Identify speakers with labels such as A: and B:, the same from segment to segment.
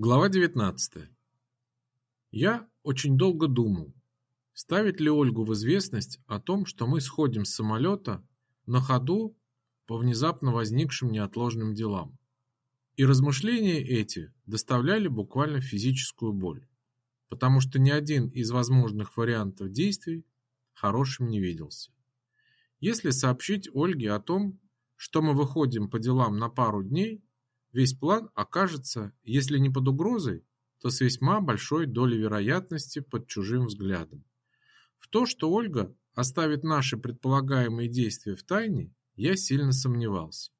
A: Глава 19. Я очень долго думал, ставить ли Ольгу в известность о том, что мы сходим с самолета на ходу по внезапно возникшим неотложным делам. И размышления эти доставляли буквально физическую боль, потому что ни один из возможных вариантов действий хорошим не виделся. Если сообщить Ольге о том, что мы выходим по делам на пару дней, весь план окажется, если не под угрозой, то с весьма большой долей вероятности под чужим взглядом. В то, что Ольга оставит наши предполагаемые действия в тайне, я сильно сомневался.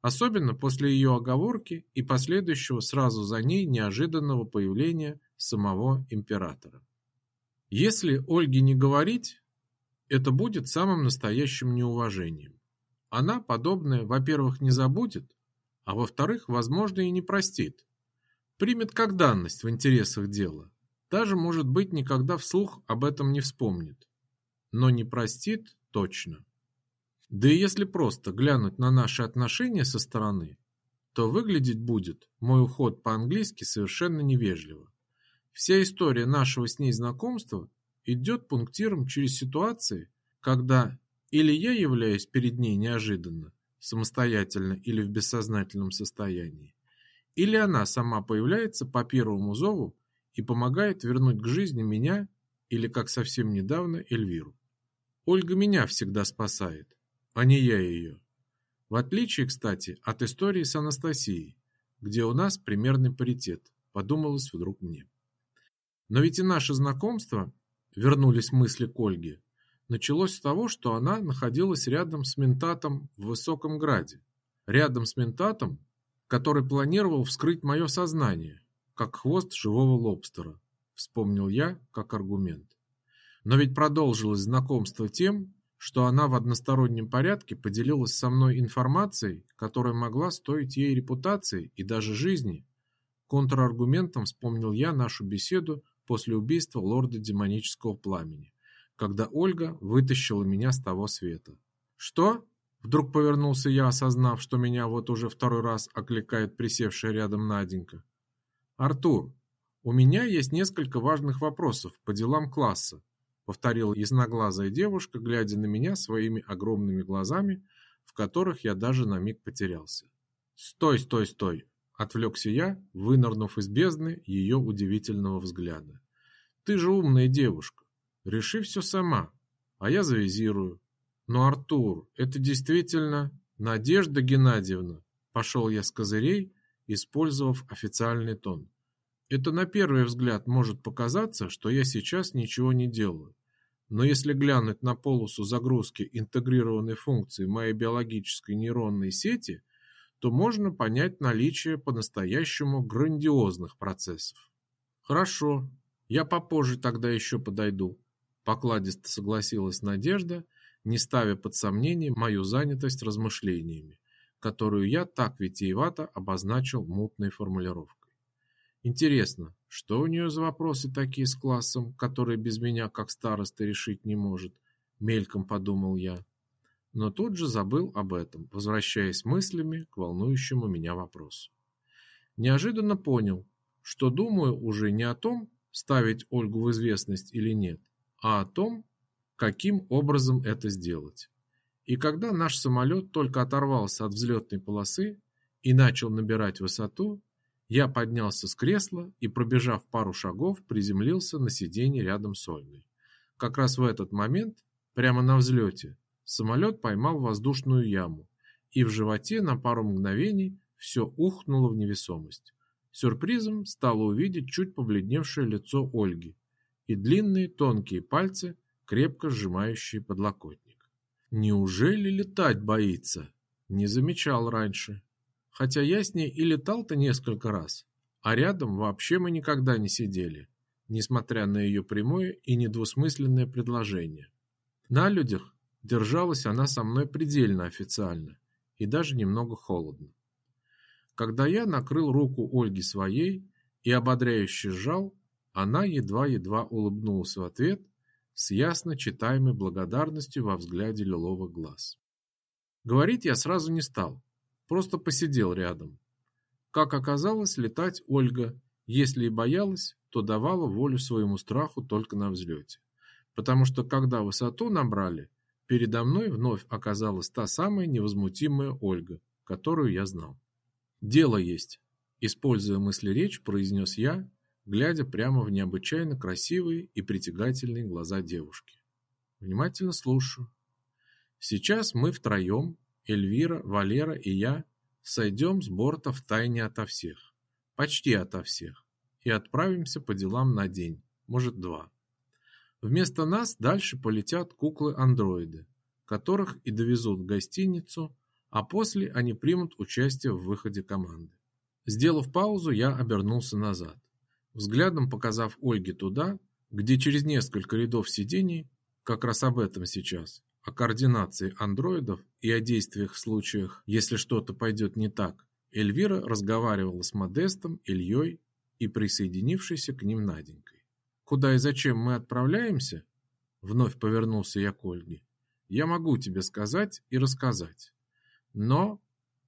A: Особенно после ее оговорки и последующего сразу за ней неожиданного появления самого императора. Если Ольге не говорить, это будет самым настоящим неуважением. Она подобное, во-первых, не забудет, а во-вторых, возможно, и не простит. Примет как данность в интересах дела. Даже, может быть, никогда вслух об этом не вспомнит. Но не простит точно. Да и если просто глянуть на наши отношения со стороны, то выглядеть будет мой уход по-английски совершенно невежливо. Вся история нашего с ней знакомства идет пунктиром через ситуации, когда или я являюсь перед ней неожиданно, самостоятельно или в бессознательном состоянии, или она сама появляется по первому зову и помогает вернуть к жизни меня или, как совсем недавно, Эльвиру. Ольга меня всегда спасает, а не я ее. В отличие, кстати, от истории с Анастасией, где у нас примерный паритет, подумалось вдруг мне. Но ведь и наше знакомство, вернулись мысли к Ольге, началось с того, что она находилась рядом с ментатом в Высоком Граде. Рядом с ментатом, который планировал вскрыть мое сознание, как хвост живого лобстера, вспомнил я как аргумент. Но ведь продолжилось знакомство тем, что она в одностороннем порядке поделилась со мной информацией, которая могла стоить ей репутации и даже жизни. Контраргументом вспомнил я нашу беседу после убийства лорда демонического пламени когда Ольга вытащила меня с того света. «Что?» Вдруг повернулся я, осознав, что меня вот уже второй раз окликает присевшая рядом Наденька. «Артур, у меня есть несколько важных вопросов по делам класса», повторила ясноглазая девушка, глядя на меня своими огромными глазами, в которых я даже на миг потерялся. «Стой, стой, стой!» Отвлекся я, вынырнув из бездны ее удивительного взгляда. «Ты же умная девушка. Реши все сама, а я завизирую. Но, Артур, это действительно Надежда Геннадьевна. Пошел я с козырей, использовав официальный тон. Это на первый взгляд может показаться, что я сейчас ничего не делаю. Но если глянуть на полосу загрузки интегрированной функции моей биологической нейронной сети, то можно понять наличие по-настоящему грандиозных процессов. Хорошо, я попозже тогда еще подойду. Покладисто согласилась Надежда, не ставя под сомнение мою занятость размышлениями, которую я так витиевато обозначил мутной формулировкой. Интересно, что у нее за вопросы такие с классом, которые без меня как староста решить не может, мельком подумал я. Но тут же забыл об этом, возвращаясь мыслями к волнующему меня вопросу. Неожиданно понял, что думаю уже не о том, ставить Ольгу в известность или нет, а о том, каким образом это сделать. И когда наш самолет только оторвался от взлетной полосы и начал набирать высоту, я поднялся с кресла и, пробежав пару шагов, приземлился на сиденье рядом с Ольгой. Как раз в этот момент, прямо на взлете, самолет поймал воздушную яму, и в животе на пару мгновений все ухнуло в невесомость. Сюрпризом стало увидеть чуть побледневшее лицо Ольги, и длинные тонкие пальцы, крепко сжимающие подлокотник. Неужели летать боится? Не замечал раньше. Хотя я с ней и летал-то несколько раз, а рядом вообще мы никогда не сидели, несмотря на ее прямое и недвусмысленное предложение. На людях держалась она со мной предельно официально и даже немного холодно. Когда я накрыл руку Ольги своей и ободряюще сжал, она едва-едва улыбнулась в ответ с ясно читаемой благодарностью во взгляде лиловых глаз. Говорить я сразу не стал, просто посидел рядом. Как оказалось, летать Ольга Если и боялась, то давала волю своему страху только на взлете. Потому что когда высоту набрали, передо мной вновь оказалась та самая невозмутимая Ольга, которую я знал. «Дело есть», – используя мысли-речь, произнес я, глядя прямо в необычайно красивые и притягательные глаза девушки. Внимательно слушаю. Сейчас мы втроем, Эльвира, Валера и я, сойдем с борта в тайне ото всех, почти ото всех, и отправимся по делам на день, может два. Вместо нас дальше полетят куклы-андроиды, которых и довезут в гостиницу, а после они примут участие в выходе команды. Сделав паузу, я обернулся назад взглядом показав Ольге туда, где через несколько рядов сидений, как раз об этом сейчас, о координации андроидов и о действиях в случаях, если что-то пойдет не так, Эльвира разговаривала с Модестом, Ильей и присоединившейся к ним Наденькой. «Куда и зачем мы отправляемся?» Вновь повернулся я к Ольге. «Я могу тебе сказать и рассказать. Но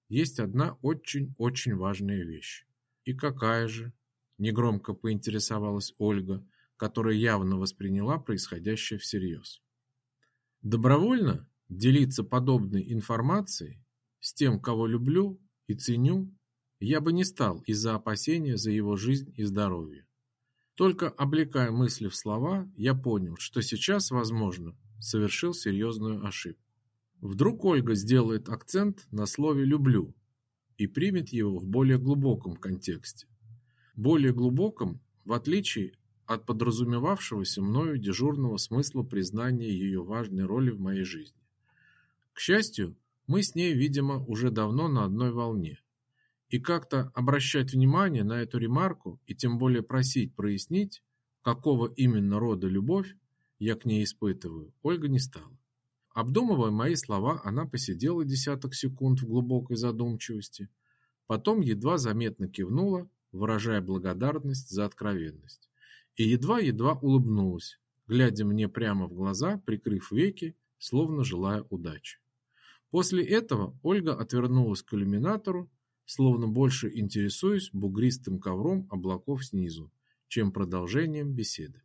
A: есть одна очень-очень важная вещь. И какая же?» Негромко поинтересовалась Ольга, которая явно восприняла происходящее всерьез. Добровольно делиться подобной информацией с тем, кого люблю и ценю, я бы не стал из-за опасения за его жизнь и здоровье. Только облекая мысли в слова, я понял, что сейчас, возможно, совершил серьезную ошибку. Вдруг Ольга сделает акцент на слове «люблю» и примет его в более глубоком контексте более глубоком, в отличие от подразумевавшегося мною дежурного смысла признания ее важной роли в моей жизни. К счастью, мы с ней, видимо, уже давно на одной волне. И как-то обращать внимание на эту ремарку и тем более просить прояснить, какого именно рода любовь я к ней испытываю, Ольга не стала. Обдумывая мои слова, она посидела десяток секунд в глубокой задумчивости, потом едва заметно кивнула выражая благодарность за откровенность. И едва-едва улыбнулась, глядя мне прямо в глаза, прикрыв веки, словно желая удачи. После этого Ольга отвернулась к иллюминатору, словно больше интересуясь бугристым ковром облаков снизу, чем продолжением беседы.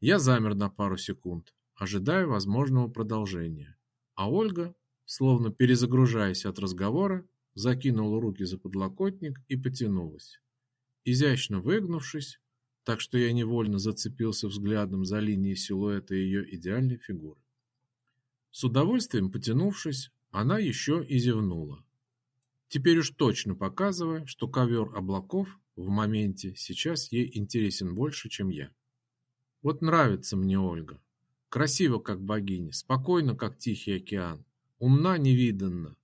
A: Я замер на пару секунд, ожидая возможного продолжения, а Ольга, словно перезагружаясь от разговора, закинула руки за подлокотник и потянулась изящно выгнувшись, так что я невольно зацепился взглядом за линией силуэта ее идеальной фигуры. С удовольствием потянувшись, она еще и зевнула. Теперь уж точно показывая, что ковер облаков в моменте сейчас ей интересен больше, чем я. Вот нравится мне Ольга. Красиво, как богиня, спокойно, как тихий океан, умна невиданно.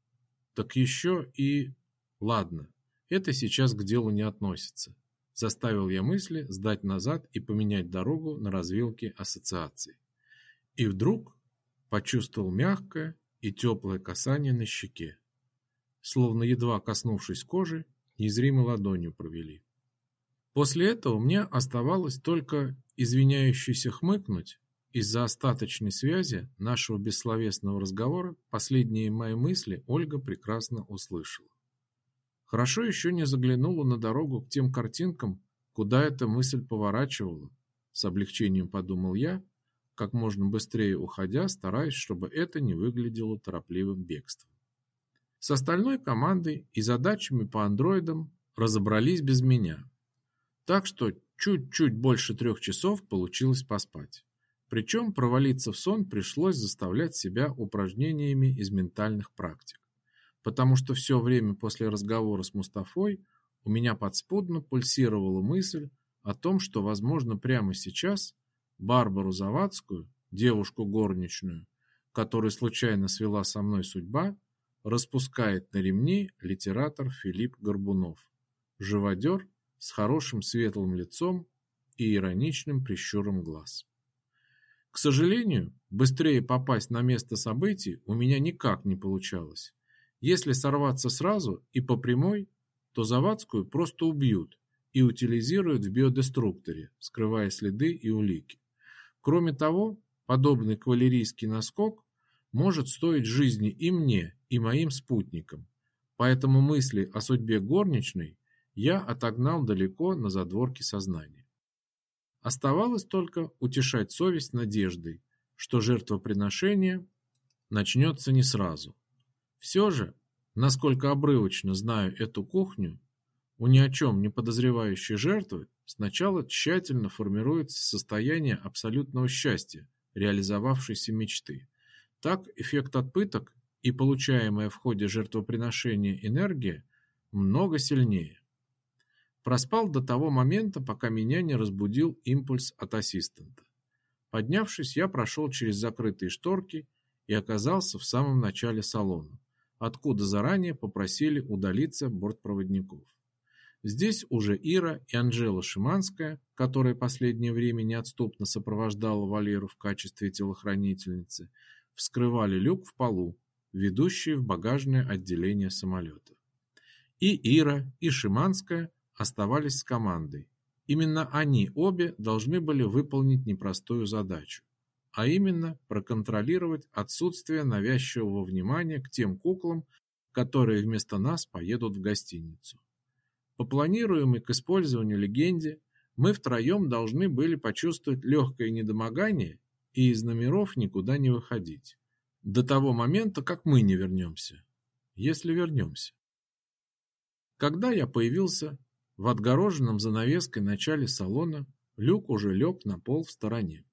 A: Так еще и... Ладно, это сейчас к делу не относится. Заставил я мысли сдать назад и поменять дорогу на развилке ассоциаций. И вдруг почувствовал мягкое и теплое касание на щеке. Словно едва коснувшись кожи, незримой ладонью провели. После этого мне оставалось только извиняющийся хмыкнуть из-за остаточной связи нашего бессловесного разговора последние мои мысли Ольга прекрасно услышала. Хорошо еще не заглянула на дорогу к тем картинкам, куда эта мысль поворачивала. С облегчением подумал я, как можно быстрее уходя, стараясь, чтобы это не выглядело торопливым бегством. С остальной командой и задачами по андроидам разобрались без меня. Так что чуть-чуть больше трех часов получилось поспать. Причем провалиться в сон пришлось заставлять себя упражнениями из ментальных практик потому что все время после разговора с Мустафой у меня подспудно пульсировала мысль о том, что, возможно, прямо сейчас Барбару Завадскую, девушку горничную, которую случайно свела со мной судьба, распускает на ремни литератор Филипп Горбунов, живодер с хорошим светлым лицом и ироничным прищуром глаз. К сожалению, быстрее попасть на место событий у меня никак не получалось. Если сорваться сразу и по прямой, то Завадскую просто убьют и утилизируют в биодеструкторе, скрывая следы и улики. Кроме того, подобный кавалерийский наскок может стоить жизни и мне, и моим спутникам. Поэтому мысли о судьбе горничной я отогнал далеко на задворки сознания. Оставалось только утешать совесть надеждой, что жертвоприношение начнется не сразу. Все же, насколько обрывочно знаю эту кухню, у ни о чем не подозревающей жертвы сначала тщательно формируется состояние абсолютного счастья, реализовавшейся мечты. Так эффект от пыток и получаемая в ходе жертвоприношения энергия много сильнее. Проспал до того момента, пока меня не разбудил импульс от ассистента. Поднявшись, я прошел через закрытые шторки и оказался в самом начале салона, откуда заранее попросили удалиться бортпроводников. Здесь уже Ира и Анжела Шиманская, которая последнее время неотступно сопровождала Валеру в качестве телохранительницы, вскрывали люк в полу, ведущий в багажное отделение самолета. И Ира, и Шиманская оставались с командой. Именно они обе должны были выполнить непростую задачу, а именно проконтролировать отсутствие навязчивого внимания к тем куклам, которые вместо нас поедут в гостиницу. По планируемой к использованию легенде, мы втроем должны были почувствовать легкое недомогание и из номеров никуда не выходить. До того момента, как мы не вернемся. Если вернемся. Когда я появился в отгороженном занавеской начале салона, люк уже лег на пол в стороне.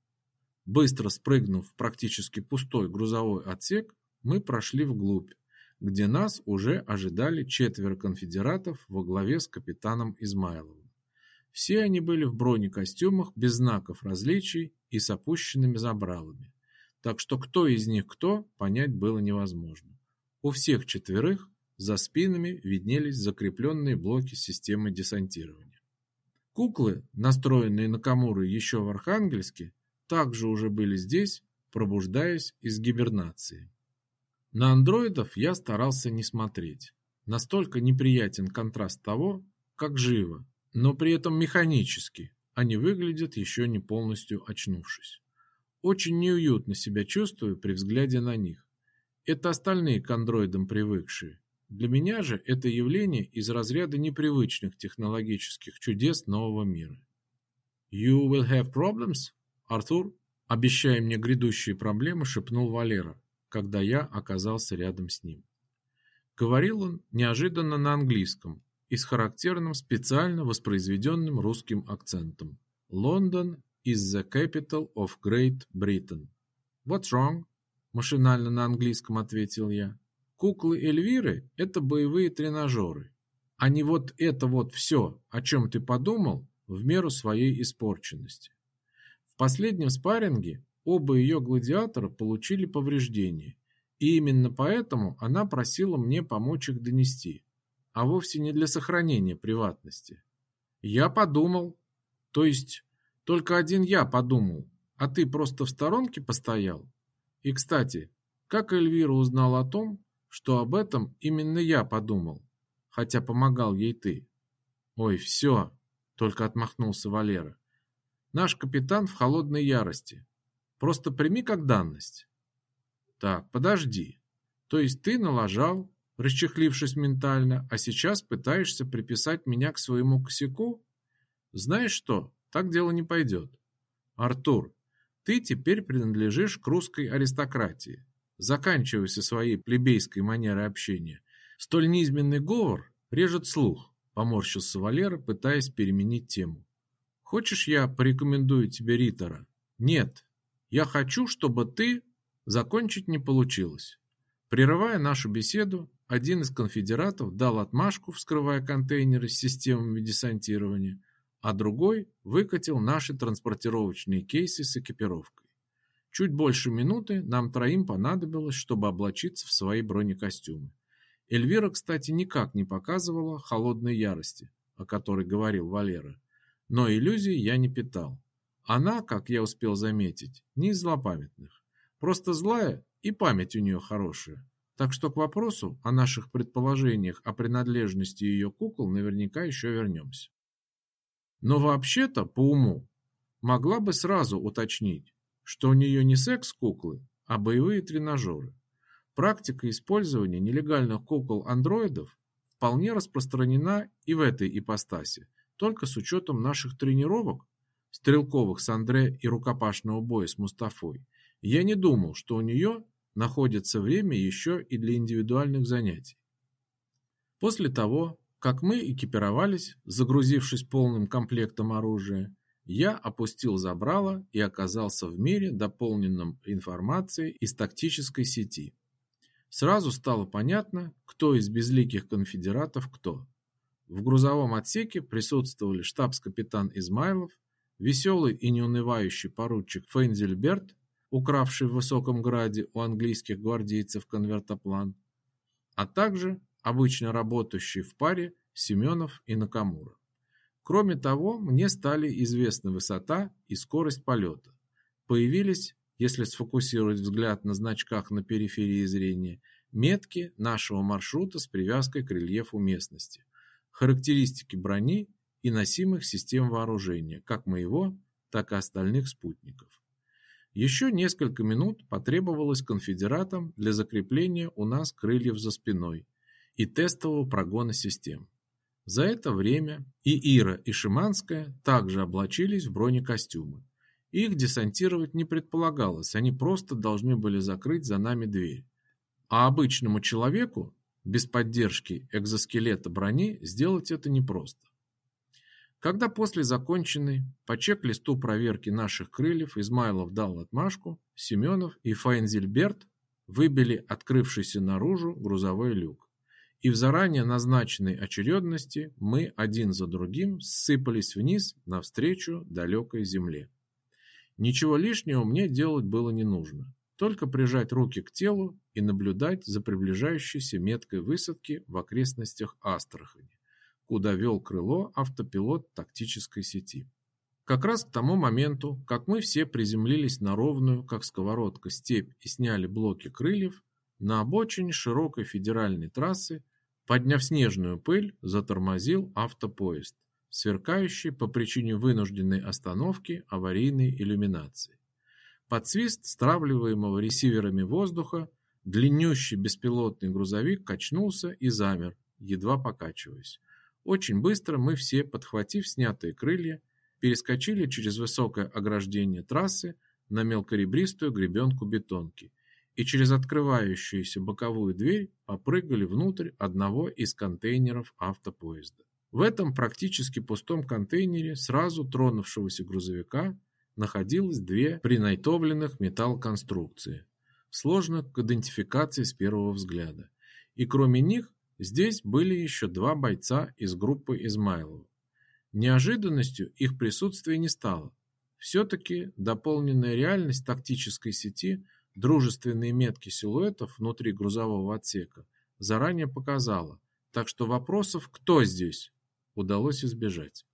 A: Быстро спрыгнув в практически пустой грузовой отсек, мы прошли вглубь, где нас уже ожидали четверо конфедератов во главе с капитаном Измайловым. Все они были в бронекостюмах без знаков различий и с опущенными забралами, так что кто из них кто, понять было невозможно. У всех четверых за спинами виднелись закрепленные блоки системы десантирования. Куклы, настроенные на Камуры еще в Архангельске, также уже были здесь, пробуждаясь из гибернации. На андроидов я старался не смотреть. Настолько неприятен контраст того, как живо, но при этом механически они выглядят еще не полностью очнувшись. Очень неуютно себя чувствую при взгляде на них. Это остальные к андроидам привыкшие, для меня же это явление из разряда непривычных технологических чудес нового мира. You will have problems, Артур? Обещая мне грядущие проблемы, шепнул Валера, когда я оказался рядом с ним. Говорил он неожиданно на английском и с характерным специально воспроизведенным русским акцентом. Лондон is the capital of Great Britain. What's wrong? Машинально на английском ответил я. Куклы Эльвиры – это боевые тренажеры, а не вот это вот все, о чем ты подумал, в меру своей испорченности. Последнем спарринге оба ее гладиатора получили повреждения, и именно поэтому она просила мне помочь их донести, а вовсе не для сохранения приватности. Я подумал, то есть только один я подумал, а ты просто в сторонке постоял. И, кстати, как Эльвира узнала о том, что об этом именно я подумал, хотя помогал ей ты. Ой, все, только отмахнулся Валера. Наш капитан в холодной ярости. Просто прими как данность. Так, подожди. То есть ты налажал, расчехлившись ментально, а сейчас пытаешься приписать меня к своему косяку? Знаешь что, так дело не пойдет. Артур, ты теперь принадлежишь к русской аристократии. Заканчивай со своей плебейской манерой общения. Столь низменный говор режет слух, поморщился Валера, пытаясь переменить тему. Хочешь, я порекомендую тебе Ритора? Нет. Я хочу, чтобы ты... Закончить не получилось. Прерывая нашу беседу, один из конфедератов дал отмашку, вскрывая контейнеры с системами десантирования, а другой выкатил наши транспортировочные кейсы с экипировкой. Чуть больше минуты нам троим понадобилось, чтобы облачиться в свои бронекостюмы. Эльвира, кстати, никак не показывала холодной ярости, о которой говорил Валера. Но иллюзий я не питал. Она, как я успел заметить, не из злопамятных. Просто злая и память у нее хорошая. Так что к вопросу о наших предположениях о принадлежности ее кукол наверняка еще вернемся. Но вообще-то, по уму, могла бы сразу уточнить, что у нее не секс-куклы, а боевые тренажеры. Практика использования нелегальных кукол-андроидов вполне распространена и в этой ипостаси, только с учетом наших тренировок, стрелковых с Андре и рукопашного боя с Мустафой, я не думал, что у нее находится время еще и для индивидуальных занятий. После того, как мы экипировались, загрузившись полным комплектом оружия, я опустил забрало и оказался в мире, дополненном информацией из тактической сети. Сразу стало понятно, кто из безликих конфедератов кто. В грузовом отсеке присутствовали штабс-капитан Измайлов, веселый и неунывающий поручик Фейнзельберт, укравший в Высоком Граде у английских гвардейцев конвертоплан, а также обычно работающий в паре Семенов и Накамура. Кроме того, мне стали известны высота и скорость полета. Появились, если сфокусировать взгляд на значках на периферии зрения, метки нашего маршрута с привязкой к рельефу местности, характеристики брони и носимых систем вооружения, как моего, так и остальных спутников. Еще несколько минут потребовалось конфедератам для закрепления у нас крыльев за спиной и тестового прогона систем. За это время и Ира, и Шиманская также облачились в бронекостюмы. Их десантировать не предполагалось, они просто должны были закрыть за нами дверь. А обычному человеку, без поддержки экзоскелета брони, сделать это непросто. Когда после законченной по чек-листу проверки наших крыльев Измайлов дал отмашку, Семенов и Файнзельберт выбили открывшийся наружу грузовой люк и в заранее назначенной очередности мы один за другим сыпались вниз навстречу далекой земле. Ничего лишнего мне делать было не нужно, только прижать руки к телу и наблюдать за приближающейся меткой высадки в окрестностях Астрахани, куда вел крыло автопилот тактической сети. Как раз к тому моменту, как мы все приземлились на ровную, как сковородка, степь и сняли блоки крыльев, на обочине широкой федеральной трассы Подняв снежную пыль, затормозил автопоезд, сверкающий по причине вынужденной остановки аварийной иллюминации. Под свист стравливаемого ресиверами воздуха длиннющий беспилотный грузовик качнулся и замер, едва покачиваясь. Очень быстро мы все, подхватив снятые крылья, перескочили через высокое ограждение трассы на мелкоребристую гребенку бетонки и через открывающуюся боковую дверь попрыгали внутрь одного из контейнеров автопоезда. В этом практически пустом контейнере сразу тронувшегося грузовика находилось две принайтовленных металлоконструкции, сложных к идентификации с первого взгляда. И кроме них, здесь были еще два бойца из группы Измайлова. Неожиданностью их присутствие не стало. Все-таки дополненная реальность тактической сети – Дружественные метки силуэтов внутри грузового отсека заранее показала, так что вопросов «кто здесь?» удалось избежать.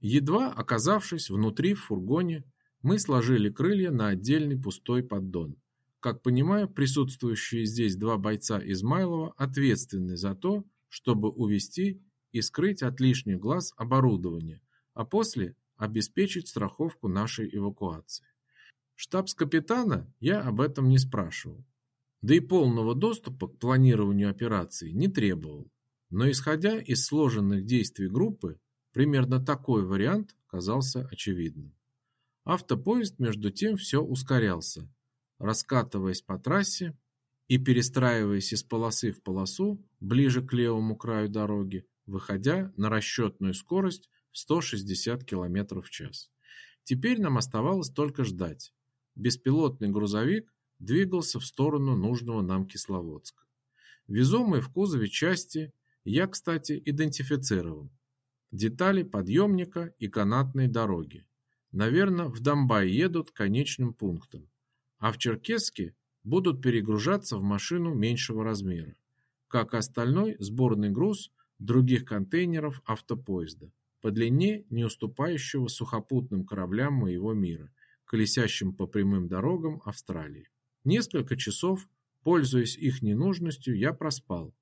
A: Едва оказавшись внутри в фургоне, мы сложили крылья на отдельный пустой поддон. Как понимаю, присутствующие здесь два бойца Измайлова ответственны за то, чтобы увести и скрыть от лишних глаз оборудование, а после обеспечить страховку нашей эвакуации. Штабс-капитана я об этом не спрашивал. Да и полного доступа к планированию операции не требовал. Но исходя из сложенных действий группы, примерно такой вариант казался очевидным. Автопоезд между тем все ускорялся, раскатываясь по трассе и перестраиваясь из полосы в полосу ближе к левому краю дороги, выходя на расчетную скорость в 160 км в час. Теперь нам оставалось только ждать, беспилотный грузовик двигался в сторону нужного нам Кисловодска. Везомые в кузове части я, кстати, идентифицировал. Детали подъемника и канатной дороги. Наверное, в Донбай едут конечным пунктам, а в Черкесске будут перегружаться в машину меньшего размера, как остальной сборный груз других контейнеров автопоезда, по длине не уступающего сухопутным кораблям моего мира – колесящим по прямым дорогам Австралии. Несколько часов, пользуясь их ненужностью, я проспал.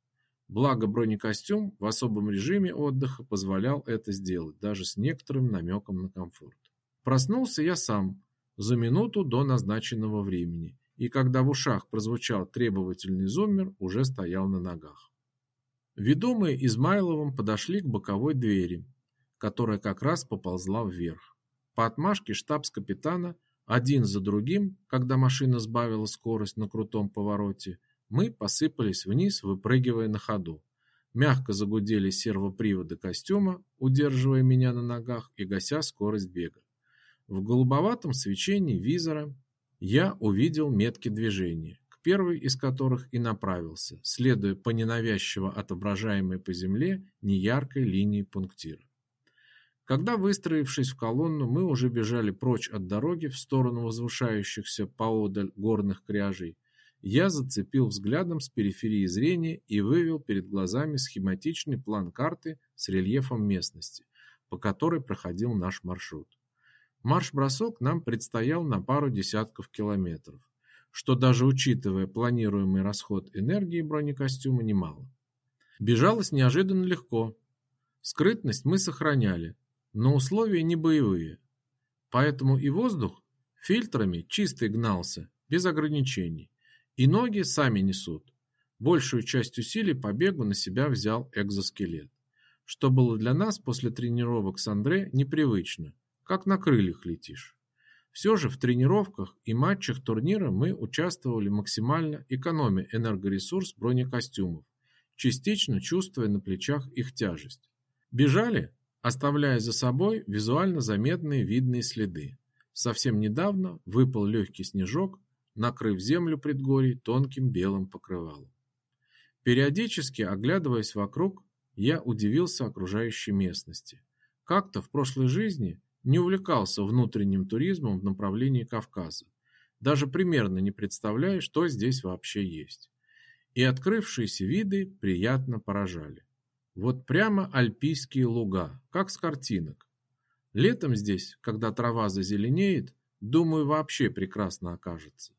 A: Благо бронекостюм в особом режиме отдыха позволял это сделать, даже с некоторым намеком на комфорт. Проснулся я сам за минуту до назначенного времени, и когда в ушах прозвучал требовательный зуммер, уже стоял на ногах. Ведомые Измайловым подошли к боковой двери, которая как раз поползла вверх. По отмашке штабс-капитана один за другим, когда машина сбавила скорость на крутом повороте, мы посыпались вниз, выпрыгивая на ходу. Мягко загудели сервоприводы костюма, удерживая меня на ногах и гася скорость бега. В голубоватом свечении визора я увидел метки движения, к первой из которых и направился, следуя по ненавязчиво отображаемой по земле неяркой линии пунктира. Когда, выстроившись в колонну, мы уже бежали прочь от дороги в сторону возвышающихся поодаль горных кряжей, я зацепил взглядом с периферии зрения и вывел перед глазами схематичный план карты с рельефом местности, по которой проходил наш маршрут. Марш-бросок нам предстоял на пару десятков километров, что даже учитывая планируемый расход энергии бронекостюма немало. Бежалось неожиданно легко. Скрытность мы сохраняли, но условия не боевые. Поэтому и воздух фильтрами чистый гнался, без ограничений. И ноги сами несут. Большую часть усилий по бегу на себя взял экзоскелет, что было для нас после тренировок с Андре непривычно, как на крыльях летишь. Все же в тренировках и матчах турнира мы участвовали максимально, экономя энергоресурс бронекостюмов, частично чувствуя на плечах их тяжесть. Бежали, оставляя за собой визуально заметные видные следы. Совсем недавно выпал легкий снежок, накрыв землю предгорий тонким белым покрывалом. Периодически, оглядываясь вокруг, я удивился окружающей местности. Как-то в прошлой жизни не увлекался внутренним туризмом в направлении Кавказа, даже примерно не представляя, что здесь вообще есть. И открывшиеся виды приятно поражали. Вот прямо альпийские луга, как с картинок. Летом здесь, когда трава зазеленеет, думаю, вообще прекрасно окажется.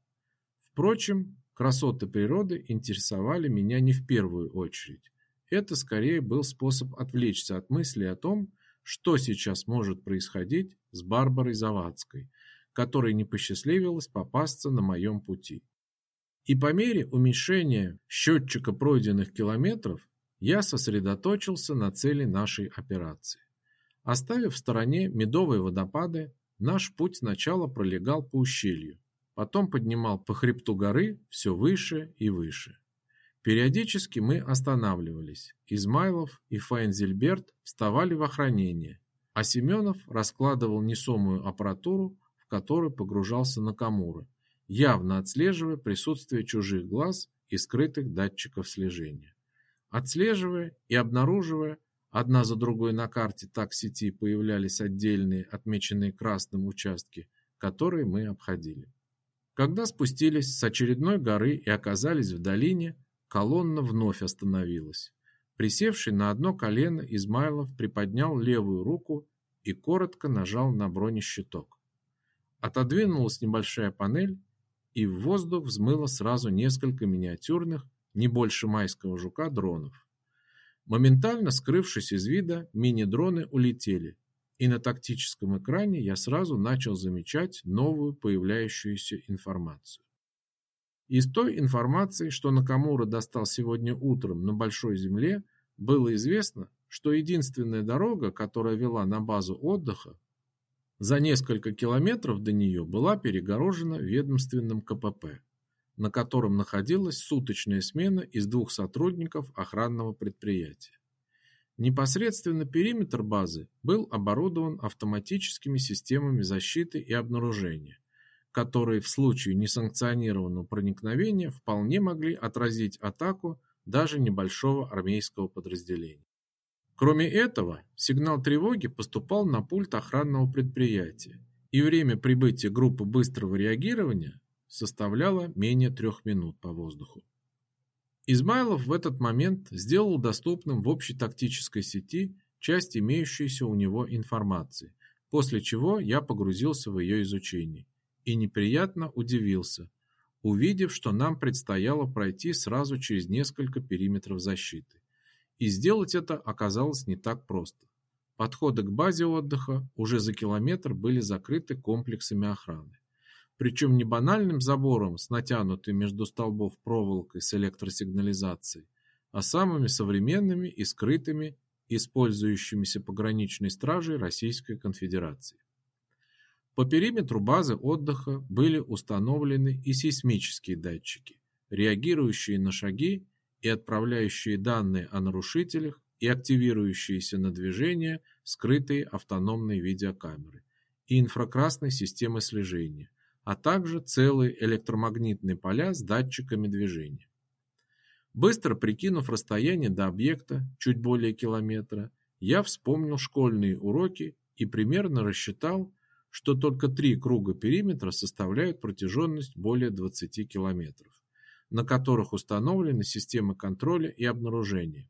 A: Впрочем, красоты природы интересовали меня не в первую очередь. Это скорее был способ отвлечься от мысли о том, что сейчас может происходить с Барбарой Завадской, которой не посчастливилось попасться на моем пути. И по мере уменьшения счетчика пройденных километров я сосредоточился на цели нашей операции. Оставив в стороне медовые водопады, наш путь сначала пролегал по ущелью, потом поднимал по хребту горы все выше и выше. Периодически мы останавливались. Измайлов и Файнзельберт вставали в охранение, а Семенов раскладывал несомую аппаратуру, в которую погружался Накамура, явно отслеживая присутствие чужих глаз и скрытых датчиков слежения. Отслеживая и обнаруживая, одна за другой на карте так сети появлялись отдельные, отмеченные красным участки, которые мы обходили. Когда спустились с очередной горы и оказались в долине, колонна вновь остановилась. Присевший на одно колено, Измайлов приподнял левую руку и коротко нажал на бронещиток. Отодвинулась небольшая панель, и в воздух взмыло сразу несколько миниатюрных, не больше майского жука, дронов. Моментально скрывшись из вида, мини-дроны улетели, и на тактическом экране я сразу начал замечать новую появляющуюся информацию. Из той информации, что Накамура достал сегодня утром на Большой Земле, было известно, что единственная дорога, которая вела на базу отдыха, за несколько километров до нее была перегорожена ведомственным КПП, на котором находилась суточная смена из двух сотрудников охранного предприятия. Непосредственно периметр базы был оборудован автоматическими системами защиты и обнаружения, которые в случае несанкционированного проникновения вполне могли отразить атаку даже небольшого армейского подразделения. Кроме этого, сигнал тревоги поступал на пульт охранного предприятия, и время прибытия группы быстрого реагирования составляло менее трех минут по воздуху. Измайлов в этот момент сделал доступным в общей тактической сети часть имеющейся у него информации, после чего я погрузился в ее изучение и неприятно удивился, увидев, что нам предстояло пройти сразу через несколько периметров защиты. И сделать это оказалось не так просто. Подходы к базе отдыха уже за километр были закрыты комплексами охраны причем не банальным забором с натянутой между столбов проволокой с электросигнализацией, а самыми современными и скрытыми, использующимися пограничной стражей Российской Конфедерации. По периметру базы отдыха были установлены и сейсмические датчики, реагирующие на шаги и отправляющие данные о нарушителях и активирующиеся на движение скрытые автономные видеокамеры и инфракрасной системы слежения, а также целые электромагнитные поля с датчиками движения. Быстро прикинув расстояние до объекта, чуть более километра, я вспомнил школьные уроки и примерно рассчитал, что только три круга периметра составляют протяженность более 20 километров, на которых установлены системы контроля и обнаружения,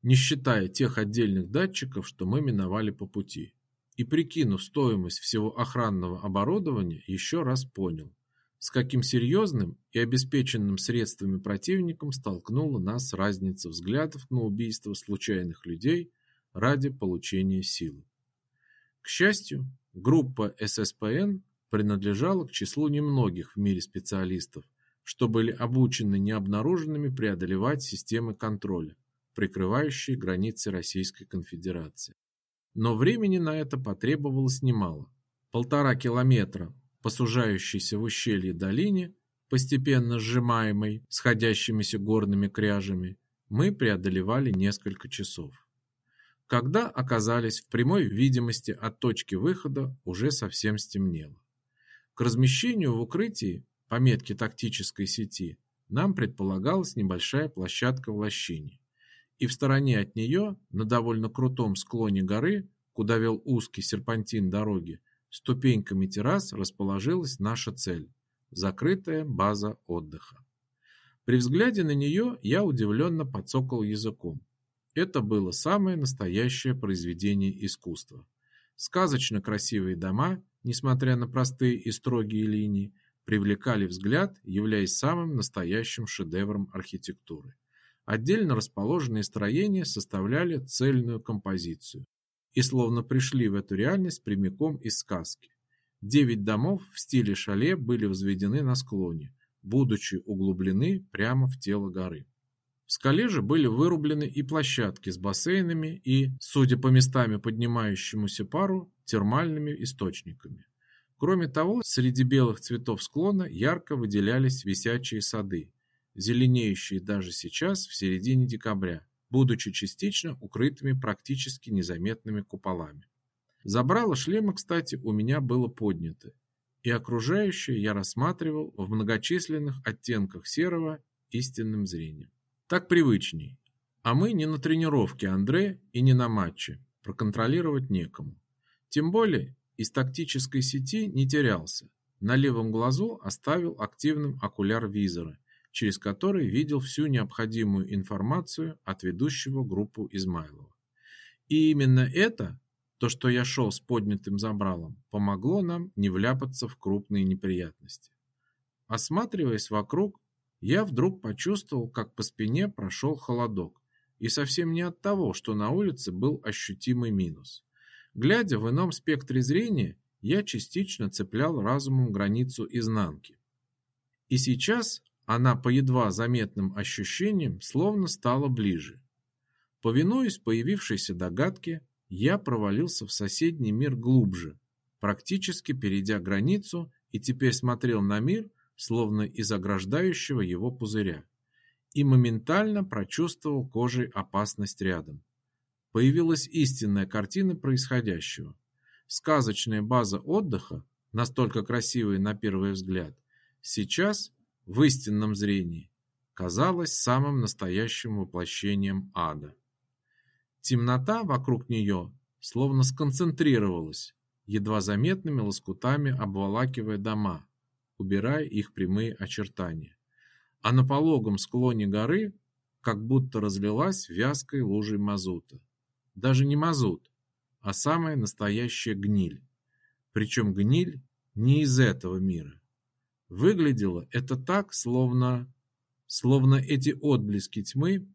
A: не считая тех отдельных датчиков, что мы миновали по пути. И прикинув стоимость всего охранного оборудования, еще раз понял, с каким серьезным и обеспеченным средствами противником столкнула нас разница взглядов на убийство случайных людей ради получения силы. К счастью, группа ССПН принадлежала к числу немногих в мире специалистов, что были обучены необнаруженными преодолевать системы контроля, прикрывающие границы Российской Конфедерации. Но времени на это потребовалось немало. Полтора километра по сужающейся в ущелье долине, постепенно сжимаемой сходящимися горными кряжами, мы преодолевали несколько часов. Когда оказались в прямой видимости от точки выхода, уже совсем стемнело. К размещению в укрытии, по метке тактической сети, нам предполагалась небольшая площадка в лощине. И в стороне от нее, на довольно крутом склоне горы, куда вел узкий серпантин дороги, Ступеньками террас расположилась наша цель – закрытая база отдыха. При взгляде на нее я удивленно подсокал языком. Это было самое настоящее произведение искусства. Сказочно красивые дома, несмотря на простые и строгие линии, привлекали взгляд, являясь самым настоящим шедевром архитектуры. Отдельно расположенные строения составляли цельную композицию и словно пришли в эту реальность прямиком из сказки. Девять домов в стиле шале были возведены на склоне, будучи углублены прямо в тело горы. В скале же были вырублены и площадки с бассейнами и, судя по местами поднимающемуся пару, термальными источниками. Кроме того, среди белых цветов склона ярко выделялись висячие сады, зеленеющие даже сейчас, в середине декабря, будучи частично укрытыми практически незаметными куполами. Забрало шлема, кстати, у меня было поднято, и окружающее я рассматривал в многочисленных оттенках серого истинным зрением. Так привычней. А мы не на тренировке Андре и не на матче, проконтролировать некому. Тем более из тактической сети не терялся. На левом глазу оставил активным окуляр визора через который видел всю необходимую информацию от ведущего группу Измайлова. И именно это, то, что я шел с поднятым забралом, помогло нам не вляпаться в крупные неприятности. Осматриваясь вокруг, я вдруг почувствовал, как по спине прошел холодок, и совсем не от того, что на улице был ощутимый минус. Глядя в ином спектре зрения, я частично цеплял разумом границу изнанки. И сейчас она по едва заметным ощущениям словно стала ближе. Повинуясь появившейся догадке, я провалился в соседний мир глубже, практически перейдя границу и теперь смотрел на мир, словно из ограждающего его пузыря, и моментально прочувствовал кожей опасность рядом. Появилась истинная картина происходящего. Сказочная база отдыха, настолько красивая на первый взгляд, сейчас в истинном зрении, казалась самым настоящим воплощением ада. Темнота вокруг нее словно сконцентрировалась, едва заметными лоскутами обволакивая дома, убирая их прямые очертания. А на пологом склоне горы как будто разлилась вязкой лужей мазута. Даже не мазут, а самая настоящая гниль. Причем гниль не из этого мира. Выглядело это так, словно словно эти отблески тьмы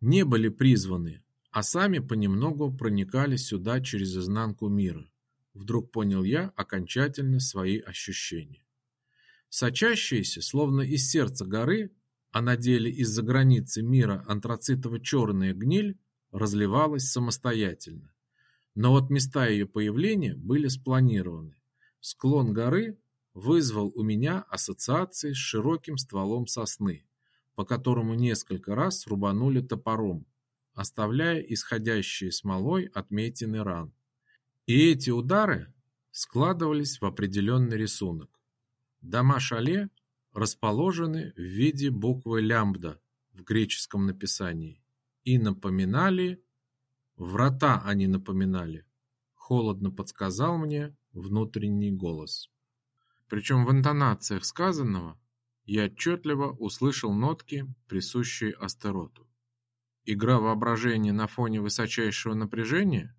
A: не были призваны, а сами понемногу проникали сюда через изнанку мира. Вдруг понял я окончательно свои ощущения. Сочащиеся, словно из сердца горы, а на деле из-за границы мира антрацитово-черная гниль разливалась самостоятельно. Но вот места ее появления были спланированы. Склон горы вызвал у меня ассоциации с широким стволом сосны, по которому несколько раз рубанули топором, оставляя исходящие смолой отметины ран. И эти удары складывались в определенный рисунок. Дома шале расположены в виде буквы лямбда в греческом написании и напоминали врата они напоминали. Холодно подсказал мне внутренний голос. Причем в интонациях сказанного я отчетливо услышал нотки, присущие Астероту. Игра воображения на фоне высочайшего напряжения?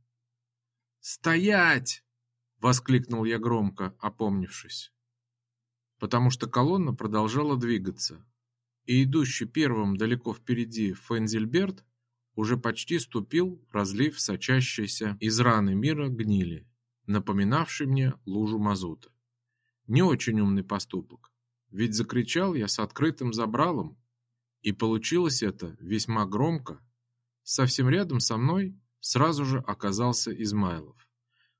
A: «Стоять!» — воскликнул я громко, опомнившись. Потому что колонна продолжала двигаться, и идущий первым далеко впереди Фензельберт уже почти ступил в разлив сочащейся из раны мира гнили, напоминавший мне лужу мазута. Не очень умный поступок, ведь закричал я с открытым забралом, и получилось это весьма громко. Совсем рядом со мной сразу же оказался Измайлов.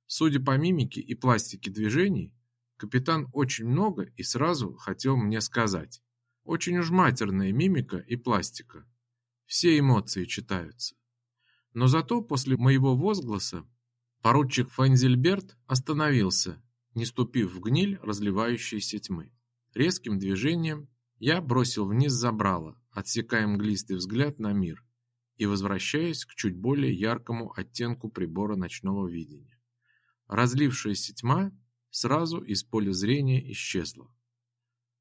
A: Судя по мимике и пластике движений, капитан очень много и сразу хотел мне сказать. Очень уж матерная мимика и пластика. Все эмоции читаются. Но зато после моего возгласа поручик Фанзельберт остановился, не ступив в гниль разливающейся тьмы. Резким движением я бросил вниз забрало, отсекая мглистый взгляд на мир и возвращаясь к чуть более яркому оттенку прибора ночного видения. Разлившаяся тьма сразу из поля зрения исчезла.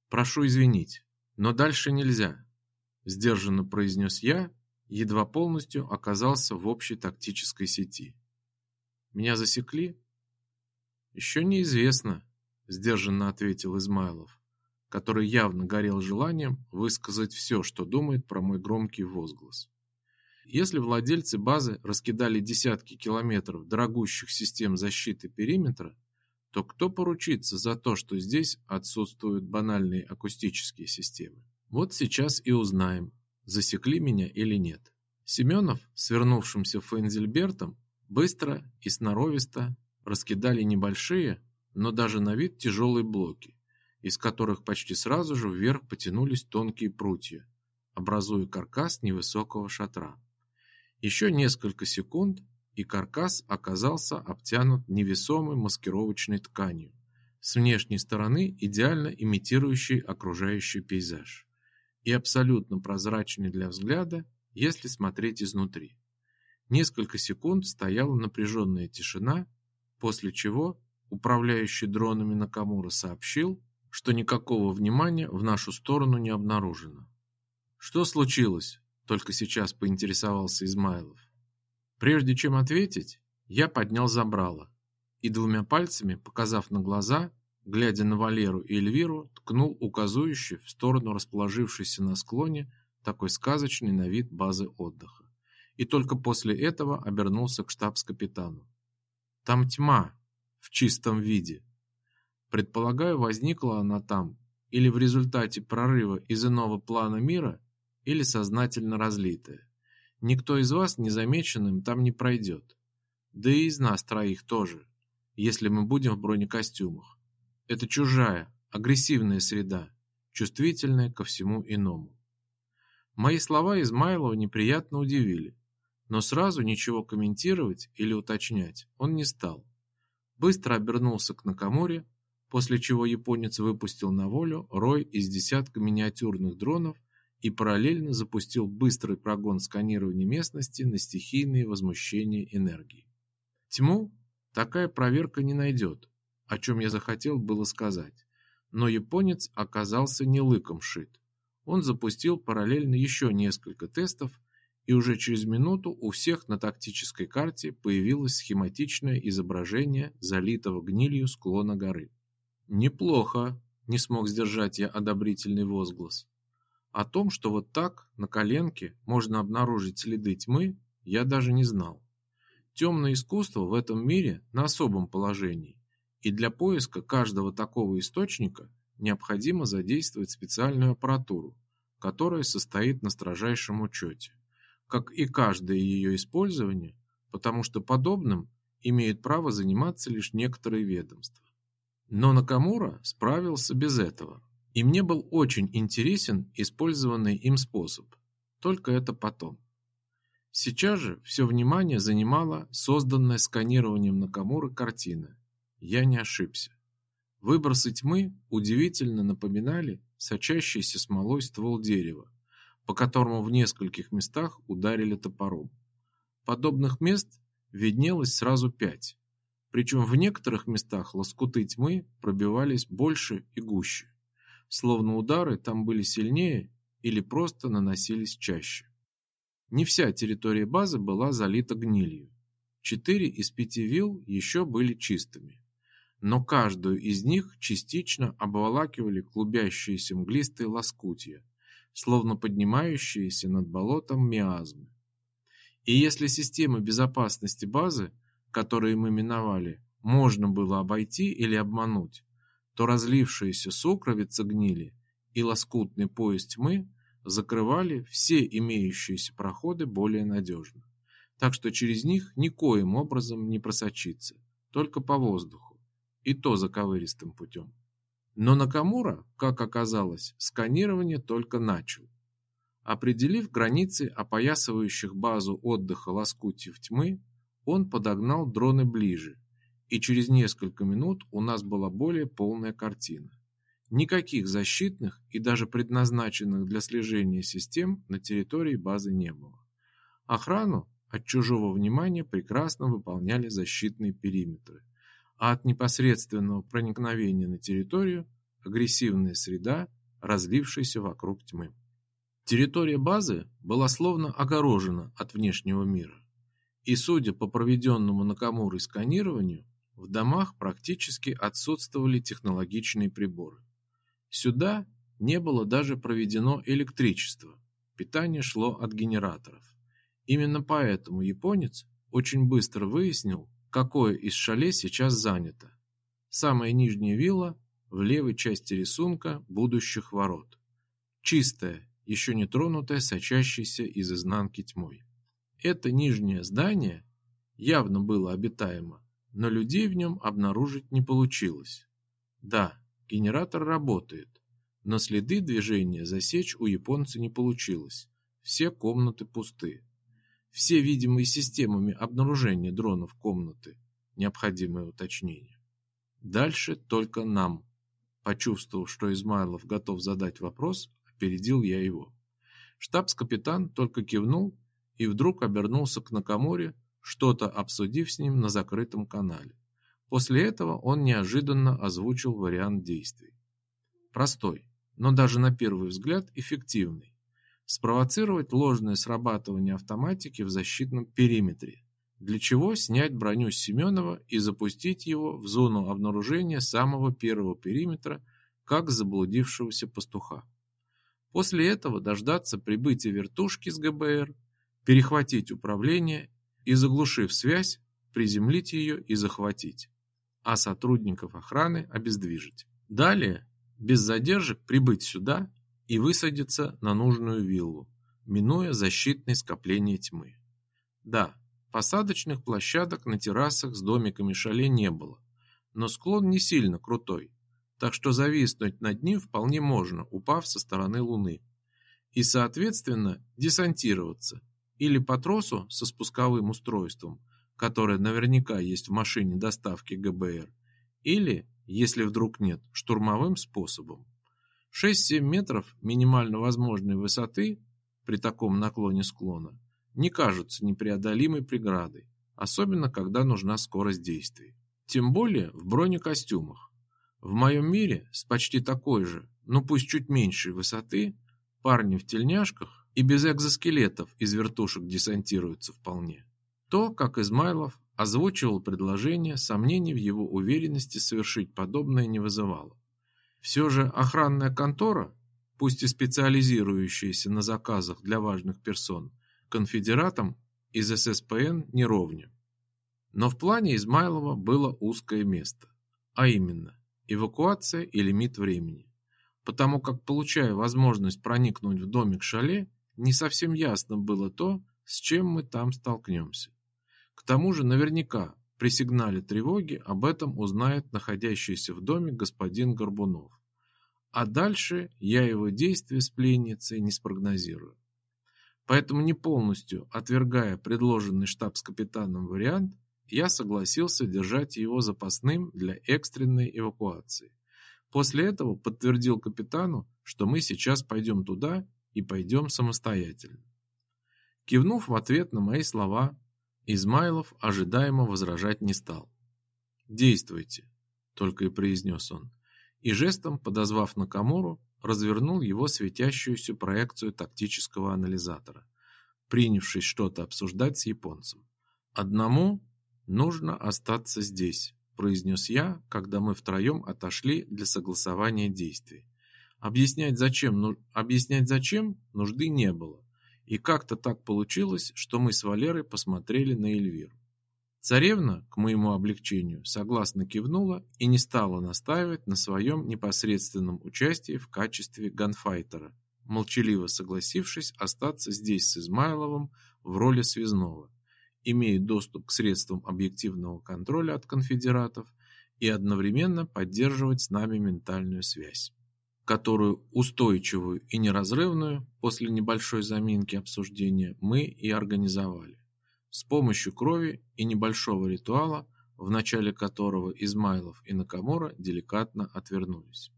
A: «Прошу извинить, но дальше нельзя», – сдержанно произнес я, едва полностью оказался в общей тактической сети. «Меня засекли?» «Еще неизвестно», – сдержанно ответил Измайлов который явно горел желанием высказать все, что думает про мой громкий возглас. Если владельцы базы раскидали десятки километров дорогущих систем защиты периметра, то кто поручится за то, что здесь отсутствуют банальные акустические системы? Вот сейчас и узнаем, засекли меня или нет. Семенов, свернувшимся Фензельбертом, быстро и сноровисто раскидали небольшие, но даже на вид тяжелые блоки, из которых почти сразу же вверх потянулись тонкие прутья, образуя каркас невысокого шатра. Еще несколько секунд, и каркас оказался обтянут невесомой маскировочной тканью, с внешней стороны идеально имитирующей окружающий пейзаж и абсолютно прозрачный для взгляда, если смотреть изнутри. Несколько секунд стояла напряженная тишина, после чего управляющий дронами Накамура сообщил, что никакого внимания в нашу сторону не обнаружено. Что случилось? Только сейчас поинтересовался Измайлов. Прежде чем ответить, я поднял забрало и двумя пальцами, показав на глаза, глядя на Валеру и Эльвиру, ткнул указующий в сторону расположившейся на склоне такой сказочной на вид базы отдыха. И только после этого обернулся к штабс-капитану. Там тьма в чистом виде. Предполагаю, возникла она там или в результате прорыва из иного плана мира, или сознательно разлитая. Никто из вас незамеченным там не пройдет. Да и из нас троих тоже, если мы будем в бронекостюмах. Это чужая, агрессивная среда, чувствительная ко всему иному. Мои слова Измайлова неприятно удивили, но сразу ничего комментировать или уточнять он не стал. Быстро обернулся к Накамуре, после чего японец выпустил на волю рой из десятка миниатюрных дронов и параллельно запустил быстрый прогон сканирования местности на стихийные возмущения энергии. Тьму такая проверка не найдет, о чем я захотел было сказать, но японец оказался не лыком шит. Он запустил параллельно еще несколько тестов, и уже через минуту у всех на тактической карте появилось схематичное изображение залитого гнилью склона горы. Неплохо, не смог сдержать я одобрительный возглас. О том, что вот так, на коленке, можно обнаружить следы тьмы, я даже не знал. Темное искусство в этом мире на особом положении, и для поиска каждого такого источника необходимо задействовать специальную аппаратуру, которая состоит на строжайшем учете, как и каждое ее использование, потому что подобным имеют право заниматься лишь некоторые ведомства. Но Накамура справился без этого, и мне был очень интересен использованный им способ. Только это потом. Сейчас же все внимание занимала созданная сканированием Накамуры картина. Я не ошибся. Выбросы тьмы удивительно напоминали сочащийся смолой ствол дерева, по которому в нескольких местах ударили топором. Подобных мест виднелось сразу пять, причем в некоторых местах лоскуты тьмы пробивались больше и гуще, словно удары там были сильнее или просто наносились чаще. Не вся территория базы была залита гнилью. Четыре из пяти вилл еще были чистыми, но каждую из них частично обволакивали клубящиеся мглистые лоскутья, словно поднимающиеся над болотом миазмы. И если системы безопасности базы, которые мы миновали, можно было обойти или обмануть, то разлившиеся сукровица гнили и лоскутный пояс тьмы закрывали все имеющиеся проходы более надежно, так что через них никоим образом не просочиться, только по воздуху и то заковыристым путем. Но Накамура, как оказалось, сканирование только начал. Определив границы опоясывающих базу отдыха лоскутьев тьмы, он подогнал дроны ближе, и через несколько минут у нас была более полная картина. Никаких защитных и даже предназначенных для слежения систем на территории базы не было. Охрану от чужого внимания прекрасно выполняли защитные периметры – а от непосредственного проникновения на территорию агрессивная среда, разлившаяся вокруг тьмы. Территория базы была словно огорожена от внешнего мира. И судя по проведенному Накамурой сканированию, в домах практически отсутствовали технологичные приборы. Сюда не было даже проведено электричество. Питание шло от генераторов. Именно поэтому японец очень быстро выяснил, какое из шале сейчас занято. Самая нижняя вилла в левой части рисунка будущих ворот. Чистая, еще не тронутая, сочащаяся из изнанки тьмой. Это нижнее здание явно было обитаемо, но людей в нем обнаружить не получилось. Да, генератор работает, но следы движения засечь у японца не получилось. Все комнаты пусты все видимые системами обнаружения дронов комнаты. Необходимое уточнение. Дальше только нам. Почувствовав, что Измайлов готов задать вопрос, опередил я его. Штабс-капитан только кивнул и вдруг обернулся к Накаморе, что-то обсудив с ним на закрытом канале. После этого он неожиданно озвучил вариант действий. Простой, но даже на первый взгляд эффективный спровоцировать ложное срабатывание автоматики в защитном периметре, для чего снять броню Семенова и запустить его в зону обнаружения самого первого периметра, как заблудившегося пастуха. После этого дождаться прибытия вертушки с ГБР, перехватить управление и, заглушив связь, приземлить ее и захватить, а сотрудников охраны обездвижить. Далее, без задержек прибыть сюда и высадиться на нужную виллу, минуя защитные скопления тьмы. Да, посадочных площадок на террасах с домиками шале не было, но склон не сильно крутой, так что зависнуть над ним вполне можно, упав со стороны Луны. И, соответственно, десантироваться или по тросу со спусковым устройством, которое наверняка есть в машине доставки ГБР, или, если вдруг нет, штурмовым способом. 6-7 метров минимально возможной высоты при таком наклоне склона не кажутся непреодолимой преградой, особенно когда нужна скорость действий. Тем более в бронекостюмах. В моем мире с почти такой же, но пусть чуть меньшей высоты, парни в тельняшках и без экзоскелетов из вертушек десантируются вполне. То, как Измайлов озвучивал предложение, сомнений в его уверенности совершить подобное не вызывало. Все же охранная контора, пусть и специализирующаяся на заказах для важных персон, конфедератам из ССПН не ровня. Но в плане Измайлова было узкое место, а именно эвакуация и лимит времени. потому как, получая возможность проникнуть в домик шале, не совсем ясно было то, с чем мы там столкнемся. К тому же наверняка при сигнале тревоги об этом узнает находящийся в доме господин Горбунов. А дальше я его действия с пленницей не спрогнозирую. Поэтому не полностью отвергая предложенный штабс-капитаном вариант, я согласился держать его запасным для экстренной эвакуации. После этого подтвердил капитану, что мы сейчас пойдем туда и пойдем самостоятельно. Кивнув в ответ на мои слова, Измайлов ожидаемо возражать не стал. «Действуйте», — только и произнес он, и жестом, подозвав Накамуру, развернул его светящуюся проекцию тактического анализатора, принявшись что-то обсуждать с японцем. «Одному нужно остаться здесь», произнес я, когда мы втроем отошли для согласования действий. Объяснять зачем, ну, объяснять зачем нужды не было. И как-то так получилось, что мы с Валерой посмотрели на Эльвиру. Царевна, к моему облегчению, согласно кивнула и не стала настаивать на своем непосредственном участии в качестве ганфайтера, молчаливо согласившись остаться здесь с Измайловым в роли связного имеют доступ к средствам объективного контроля от конфедератов и одновременно поддерживать с нами ментальную связь, которую устойчивую и неразрывную после небольшой заминки обсуждения мы и организовали. С помощью крови и небольшого ритуала, в начале которого Измайлов и Накамура деликатно отвернулись.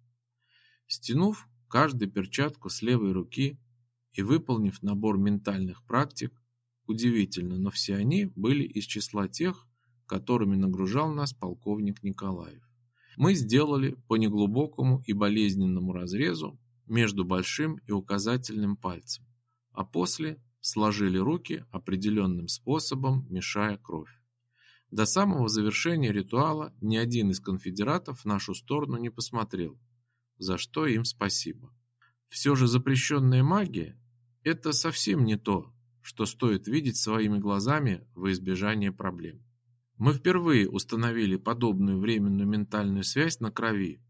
A: Стянув каждую перчатку с левой руки и выполнив набор ментальных практик, Удивительно, но все они были из числа тех, которыми нагружал нас полковник Николаев. Мы сделали по неглубокому и болезненному разрезу между большим и указательным пальцем, а после сложили руки определенным способом, мешая кровь. До самого завершения ритуала ни один из конфедератов в нашу сторону не посмотрел, за что им спасибо. Все же запрещенная магия – это совсем не то, что стоит видеть своими глазами во избежание проблем. Мы впервые установили подобную временную ментальную связь на крови.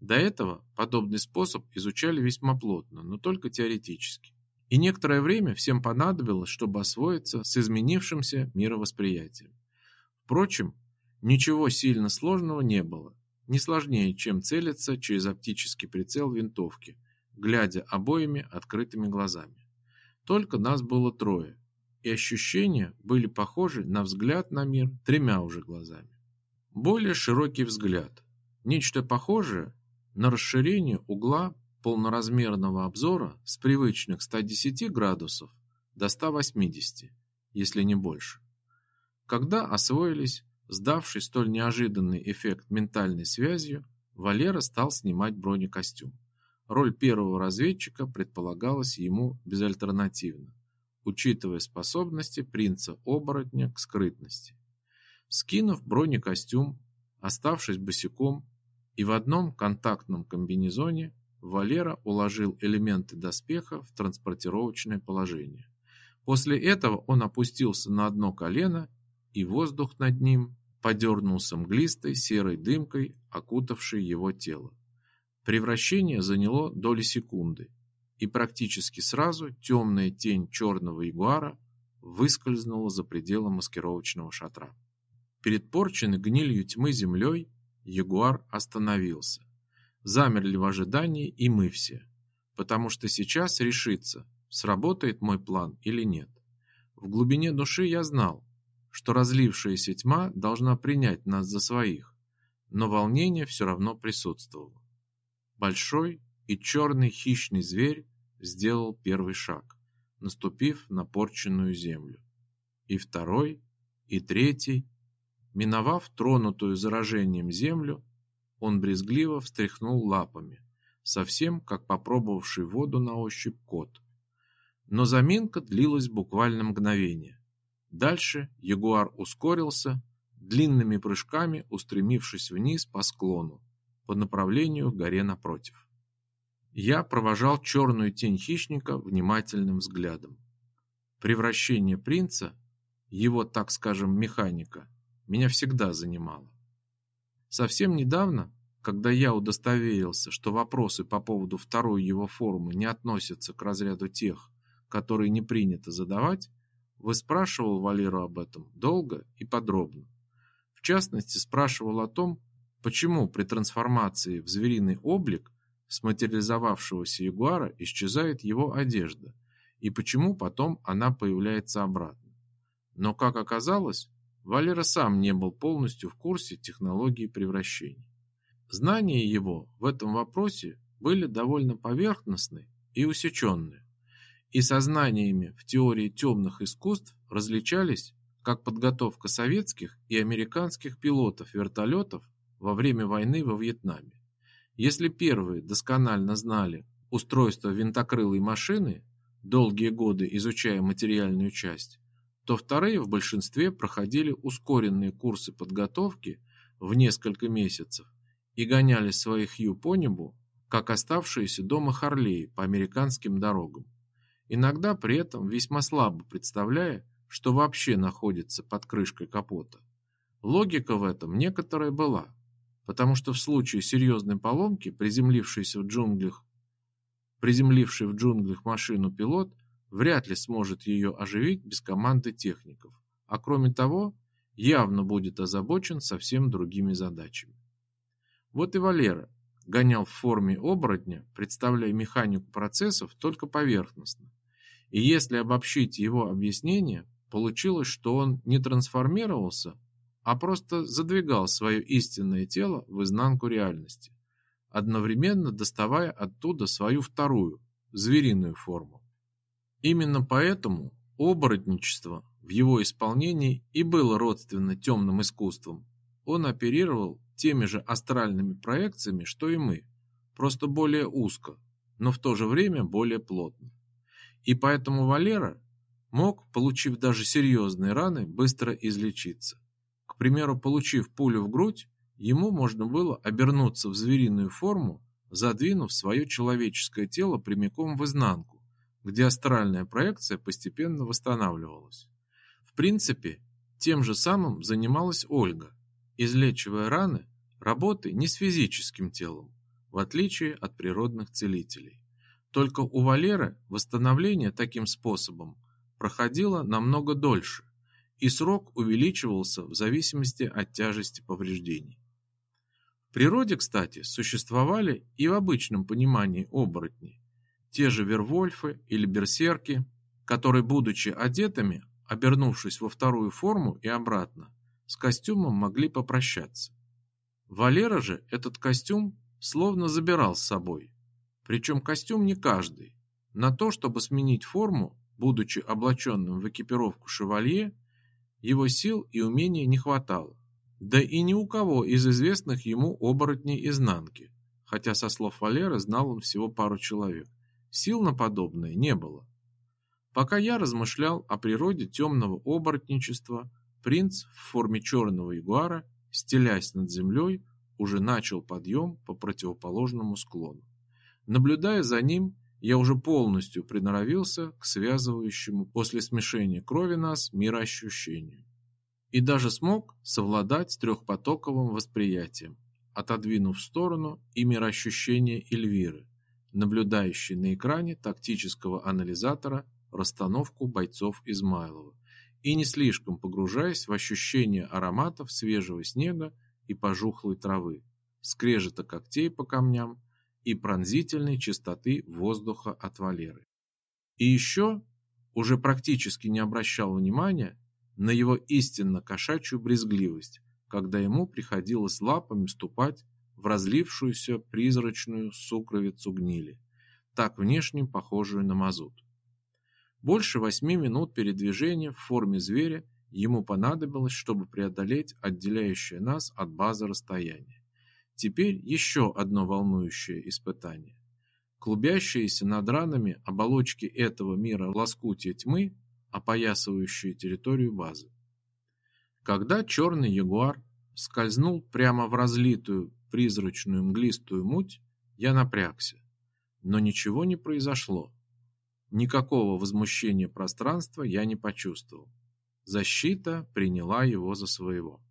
A: До этого подобный способ изучали весьма плотно, но только теоретически. И некоторое время всем понадобилось, чтобы освоиться с изменившимся мировосприятием. Впрочем, ничего сильно сложного не было. Не сложнее, чем целиться через оптический прицел винтовки, глядя обоими открытыми глазами. Только нас было трое, и ощущения были похожи на взгляд на мир тремя уже глазами. Более широкий взгляд, нечто похожее на расширение угла полноразмерного обзора с привычных 110 градусов до 180, если не больше. Когда освоились, сдавший столь неожиданный эффект ментальной связью, Валера стал снимать бронекостюм. Роль первого разведчика предполагалась ему безальтернативно, учитывая способности принца-оборотня к скрытности. Скинув бронекостюм, оставшись босиком и в одном контактном комбинезоне, Валера уложил элементы доспеха в транспортировочное положение. После этого он опустился на одно колено, и воздух над ним подернулся мглистой серой дымкой, окутавшей его тело. Превращение заняло доли секунды, и практически сразу темная тень черного ягуара выскользнула за пределы маскировочного шатра. Перед порченной гнилью тьмы землей ягуар остановился. Замерли в ожидании и мы все, потому что сейчас решится, сработает мой план или нет. В глубине души я знал, что разлившаяся тьма должна принять нас за своих, но волнение все равно присутствовало. Большой и черный хищный зверь сделал первый шаг, наступив на порченную землю. И второй, и третий. Миновав тронутую заражением землю, он брезгливо встряхнул лапами, совсем как попробовавший воду на ощупь кот. Но заминка длилась буквально мгновение. Дальше ягуар ускорился, длинными прыжками устремившись вниз по склону, по направлению к горе напротив. Я провожал черную тень хищника внимательным взглядом. Превращение принца, его, так скажем, механика, меня всегда занимало. Совсем недавно, когда я удостоверился, что вопросы по поводу второй его формы не относятся к разряду тех, которые не принято задавать, выспрашивал Валеру об этом долго и подробно. В частности, спрашивал о том, почему при трансформации в звериный облик с материализовавшегося ягуара исчезает его одежда и почему потом она появляется обратно. Но, как оказалось, Валера сам не был полностью в курсе технологии превращений. Знания его в этом вопросе были довольно поверхностны и усеченные, и со знаниями в теории темных искусств различались как подготовка советских и американских пилотов-вертолетов во время войны во Вьетнаме. Если первые досконально знали устройство винтокрылой машины, долгие годы изучая материальную часть, то вторые в большинстве проходили ускоренные курсы подготовки в несколько месяцев и гоняли своих Ю по небу, как оставшиеся дома Харлеи по американским дорогам. Иногда при этом весьма слабо представляя, что вообще находится под крышкой капота. Логика в этом некоторая была, потому что в случае серьезной поломки, приземлившийся в джунглях, приземливший в джунглях машину пилот вряд ли сможет ее оживить без команды техников, а кроме того, явно будет озабочен совсем другими задачами. Вот и Валера гонял в форме оборотня, представляя механику процессов только поверхностно. И если обобщить его объяснение, получилось, что он не трансформировался, а просто задвигал свое истинное тело в изнанку реальности, одновременно доставая оттуда свою вторую, звериную форму. Именно поэтому оборотничество в его исполнении и было родственно темным искусствам. Он оперировал теми же астральными проекциями, что и мы, просто более узко, но в то же время более плотно. И поэтому Валера мог, получив даже серьезные раны, быстро излечиться. К примеру, получив пулю в грудь, ему можно было обернуться в звериную форму, задвинув свое человеческое тело прямиком в изнанку, где астральная проекция постепенно восстанавливалась. В принципе, тем же самым занималась Ольга, излечивая раны, работы не с физическим телом, в отличие от природных целителей. Только у Валеры восстановление таким способом проходило намного дольше, и срок увеличивался в зависимости от тяжести повреждений. В природе, кстати, существовали и в обычном понимании оборотни, те же вервольфы или берсерки, которые, будучи одетыми, обернувшись во вторую форму и обратно, с костюмом могли попрощаться. Валера же этот костюм словно забирал с собой. Причем костюм не каждый. На то, чтобы сменить форму, будучи облаченным в экипировку шевалье, его сил и умения не хватало. Да и ни у кого из известных ему оборотней изнанки, хотя со слов Валеры знал он всего пару человек. Сил на подобное не было. Пока я размышлял о природе темного оборотничества, Принц в форме черного ягуара, стелясь над землей, уже начал подъем по противоположному склону. Наблюдая за ним, я уже полностью приноровился к связывающему после смешения крови нас мироощущению. И даже смог совладать с трехпотоковым восприятием, отодвинув в сторону и мироощущение Эльвиры, наблюдающей на экране тактического анализатора расстановку бойцов Измайлова и не слишком погружаясь в ощущение ароматов свежего снега и пожухлой травы, скрежета когтей по камням и пронзительной чистоты воздуха от Валеры. И еще уже практически не обращал внимания на его истинно кошачью брезгливость, когда ему приходилось лапами ступать в разлившуюся призрачную сукровицу гнили, так внешне похожую на мазут. Больше восьми минут передвижения в форме зверя ему понадобилось, чтобы преодолеть отделяющее нас от базы расстояние. Теперь еще одно волнующее испытание. Клубящиеся над ранами оболочки этого мира лоскутия тьмы, опоясывающие территорию базы. Когда черный ягуар скользнул прямо в разлитую призрачную мглистую муть, я напрягся. Но ничего не произошло. Никакого возмущения пространства я не почувствовал. Защита приняла его за своего.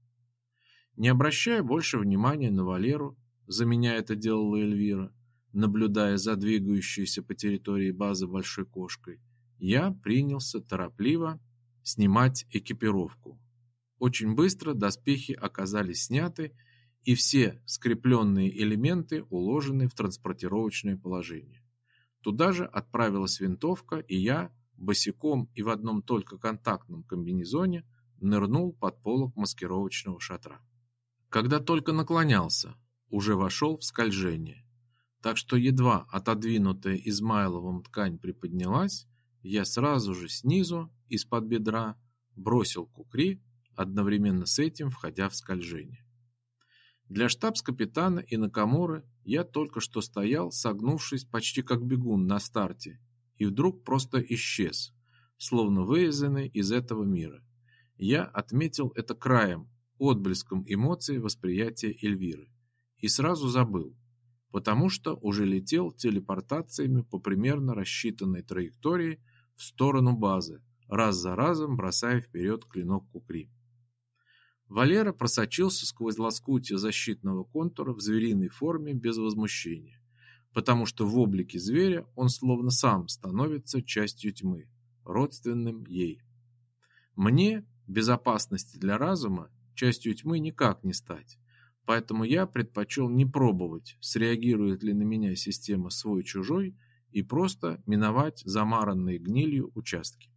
A: Не обращая больше внимания на Валеру, за меня это делала Эльвира, наблюдая за двигающейся по территории базы большой кошкой, я принялся торопливо снимать экипировку. Очень быстро доспехи оказались сняты, и все скрепленные элементы уложены в транспортировочное положение. Туда же отправилась винтовка, и я, босиком и в одном только контактном комбинезоне, нырнул под полог маскировочного шатра. Когда только наклонялся, уже вошел в скольжение. Так что едва отодвинутая Измайловым ткань приподнялась, я сразу же снизу, из-под бедра, бросил кукри, одновременно с этим входя в скольжение. Для штабс-капитана и Накамуры я только что стоял, согнувшись почти как бегун на старте, и вдруг просто исчез, словно вырезанный из этого мира. Я отметил это краем, отблеском эмоций восприятия Эльвиры, и сразу забыл, потому что уже летел телепортациями по примерно рассчитанной траектории в сторону базы, раз за разом бросая вперед клинок кукри. Валера просочился сквозь лоскутья защитного контура в звериной форме без возмущения, потому что в облике зверя он словно сам становится частью тьмы, родственным ей. Мне, безопасности для разума, частью тьмы никак не стать, поэтому я предпочел не пробовать, среагирует ли на меня система свой-чужой, и просто миновать замаранные гнилью участки.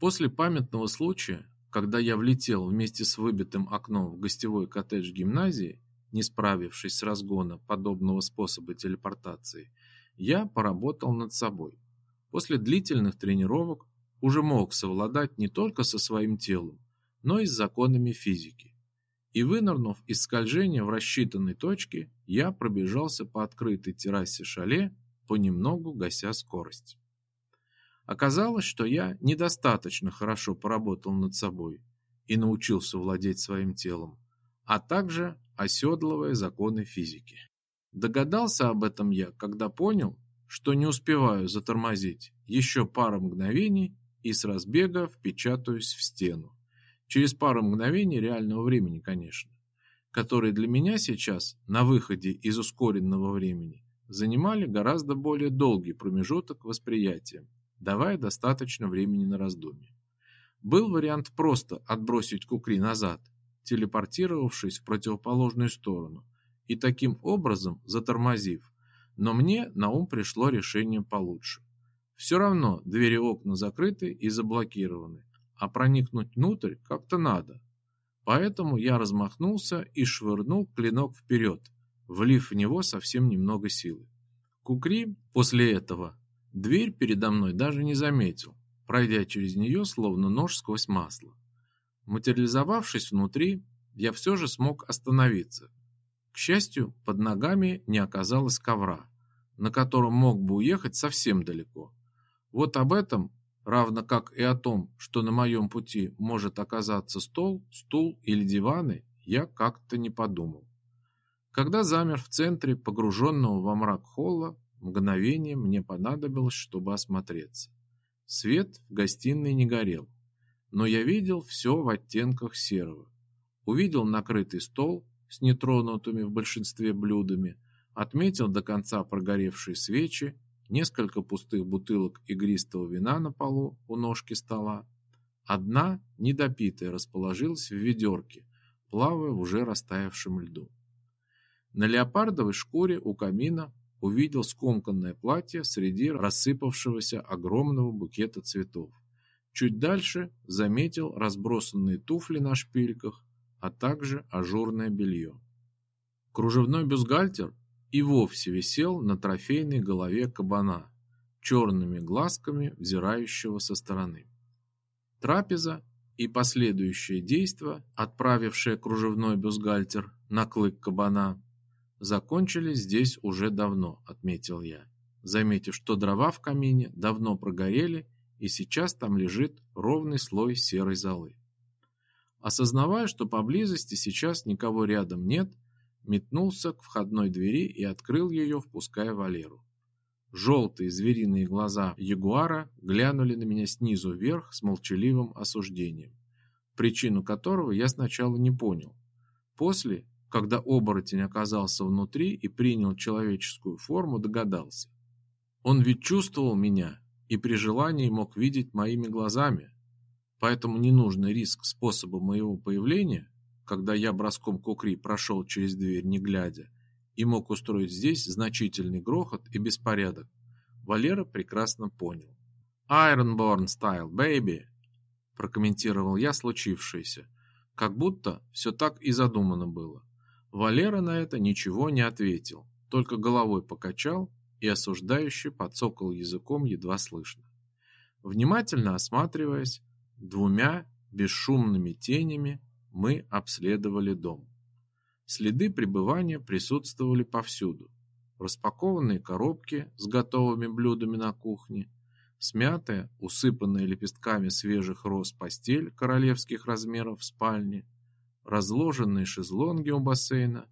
A: После памятного случая когда я влетел вместе с выбитым окном в гостевой коттедж гимназии, не справившись с разгоном подобного способа телепортации, я поработал над собой. После длительных тренировок уже мог совладать не только со своим телом, но и с законами физики. И вынырнув из скольжения в рассчитанной точке, я пробежался по открытой террасе шале, понемногу гася скорость. Оказалось, что я недостаточно хорошо поработал над собой и научился владеть своим телом, а также оседлывая законы физики. Догадался об этом я, когда понял, что не успеваю затормозить еще пару мгновений и с разбега впечатаюсь в стену. Через пару мгновений реального времени, конечно, которые для меня сейчас на выходе из ускоренного времени занимали гораздо более долгий промежуток восприятия давая достаточно времени на раздумье. Был вариант просто отбросить кукри назад, телепортировавшись в противоположную сторону и таким образом затормозив, но мне на ум пришло решение получше. Все равно двери окна закрыты и заблокированы, а проникнуть внутрь как-то надо. Поэтому я размахнулся и швырнул клинок вперед, влив в него совсем немного силы. Кукри после этого Дверь передо мной даже не заметил, пройдя через нее словно нож сквозь масло. Материализовавшись внутри, я все же смог остановиться. К счастью, под ногами не оказалось ковра, на котором мог бы уехать совсем далеко. Вот об этом, равно как и о том, что на моем пути может оказаться стол, стул или диваны, я как-то не подумал. Когда замер в центре погруженного во мрак холла, Мгновение мне понадобилось, чтобы осмотреться. Свет в гостиной не горел, но я видел все в оттенках серого. Увидел накрытый стол с нетронутыми в большинстве блюдами, отметил до конца прогоревшие свечи, несколько пустых бутылок игристого вина на полу у ножки стола. Одна, недопитая, расположилась в ведерке, плавая в уже растаявшем льду. На леопардовой шкуре у камина увидел скомканное платье среди рассыпавшегося огромного букета цветов. Чуть дальше заметил разбросанные туфли на шпильках, а также ажурное белье. Кружевной бюстгальтер и вовсе висел на трофейной голове кабана, черными глазками взирающего со стороны. Трапеза и последующее действо, отправившее кружевной бюстгальтер на клык кабана, закончились здесь уже давно, отметил я, заметив, что дрова в камине давно прогорели, и сейчас там лежит ровный слой серой золы. Осознавая, что поблизости сейчас никого рядом нет, метнулся к входной двери и открыл ее, впуская Валеру. Желтые звериные глаза ягуара глянули на меня снизу вверх с молчаливым осуждением, причину которого я сначала не понял. После Когда оборотень оказался внутри и принял человеческую форму, догадался. Он ведь чувствовал меня и при желании мог видеть моими глазами. Поэтому ненужный риск способа моего появления, когда я броском кукри прошел через дверь не глядя, и мог устроить здесь значительный грохот и беспорядок, Валера прекрасно понял. «Ironborn style, baby!» прокомментировал я случившееся, как будто все так и задумано было. Валера на это ничего не ответил, только головой покачал и осуждающе подсокал языком едва слышно. Внимательно осматриваясь, двумя бесшумными тенями мы обследовали дом. Следы пребывания присутствовали повсюду. Распакованные коробки с готовыми блюдами на кухне, смятая, усыпанная лепестками свежих роз постель королевских размеров в спальне, разложенные шезлонги у бассейна,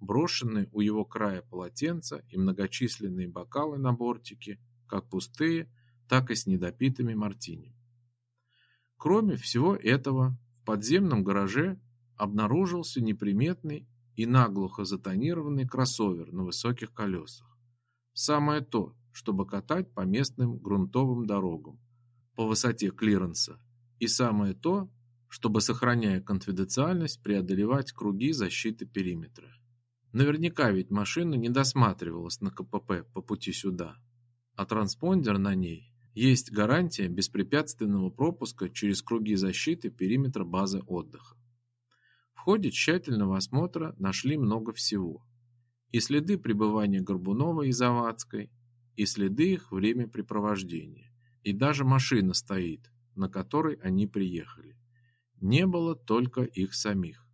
A: брошенные у его края полотенца и многочисленные бокалы на бортике, как пустые, так и с недопитыми мартини. Кроме всего этого, в подземном гараже обнаружился неприметный и наглухо затонированный кроссовер на высоких колесах. Самое то, чтобы катать по местным грунтовым дорогам по высоте клиренса, и самое то, чтобы, сохраняя конфиденциальность, преодолевать круги защиты периметра. Наверняка ведь машина не досматривалась на КПП по пути сюда, а транспондер на ней есть гарантия беспрепятственного пропуска через круги защиты периметра базы отдыха ходе тщательного осмотра нашли много всего. И следы пребывания Горбунова и Завадской, и следы их времяпрепровождения. И даже машина стоит, на которой они приехали. Не было только их самих.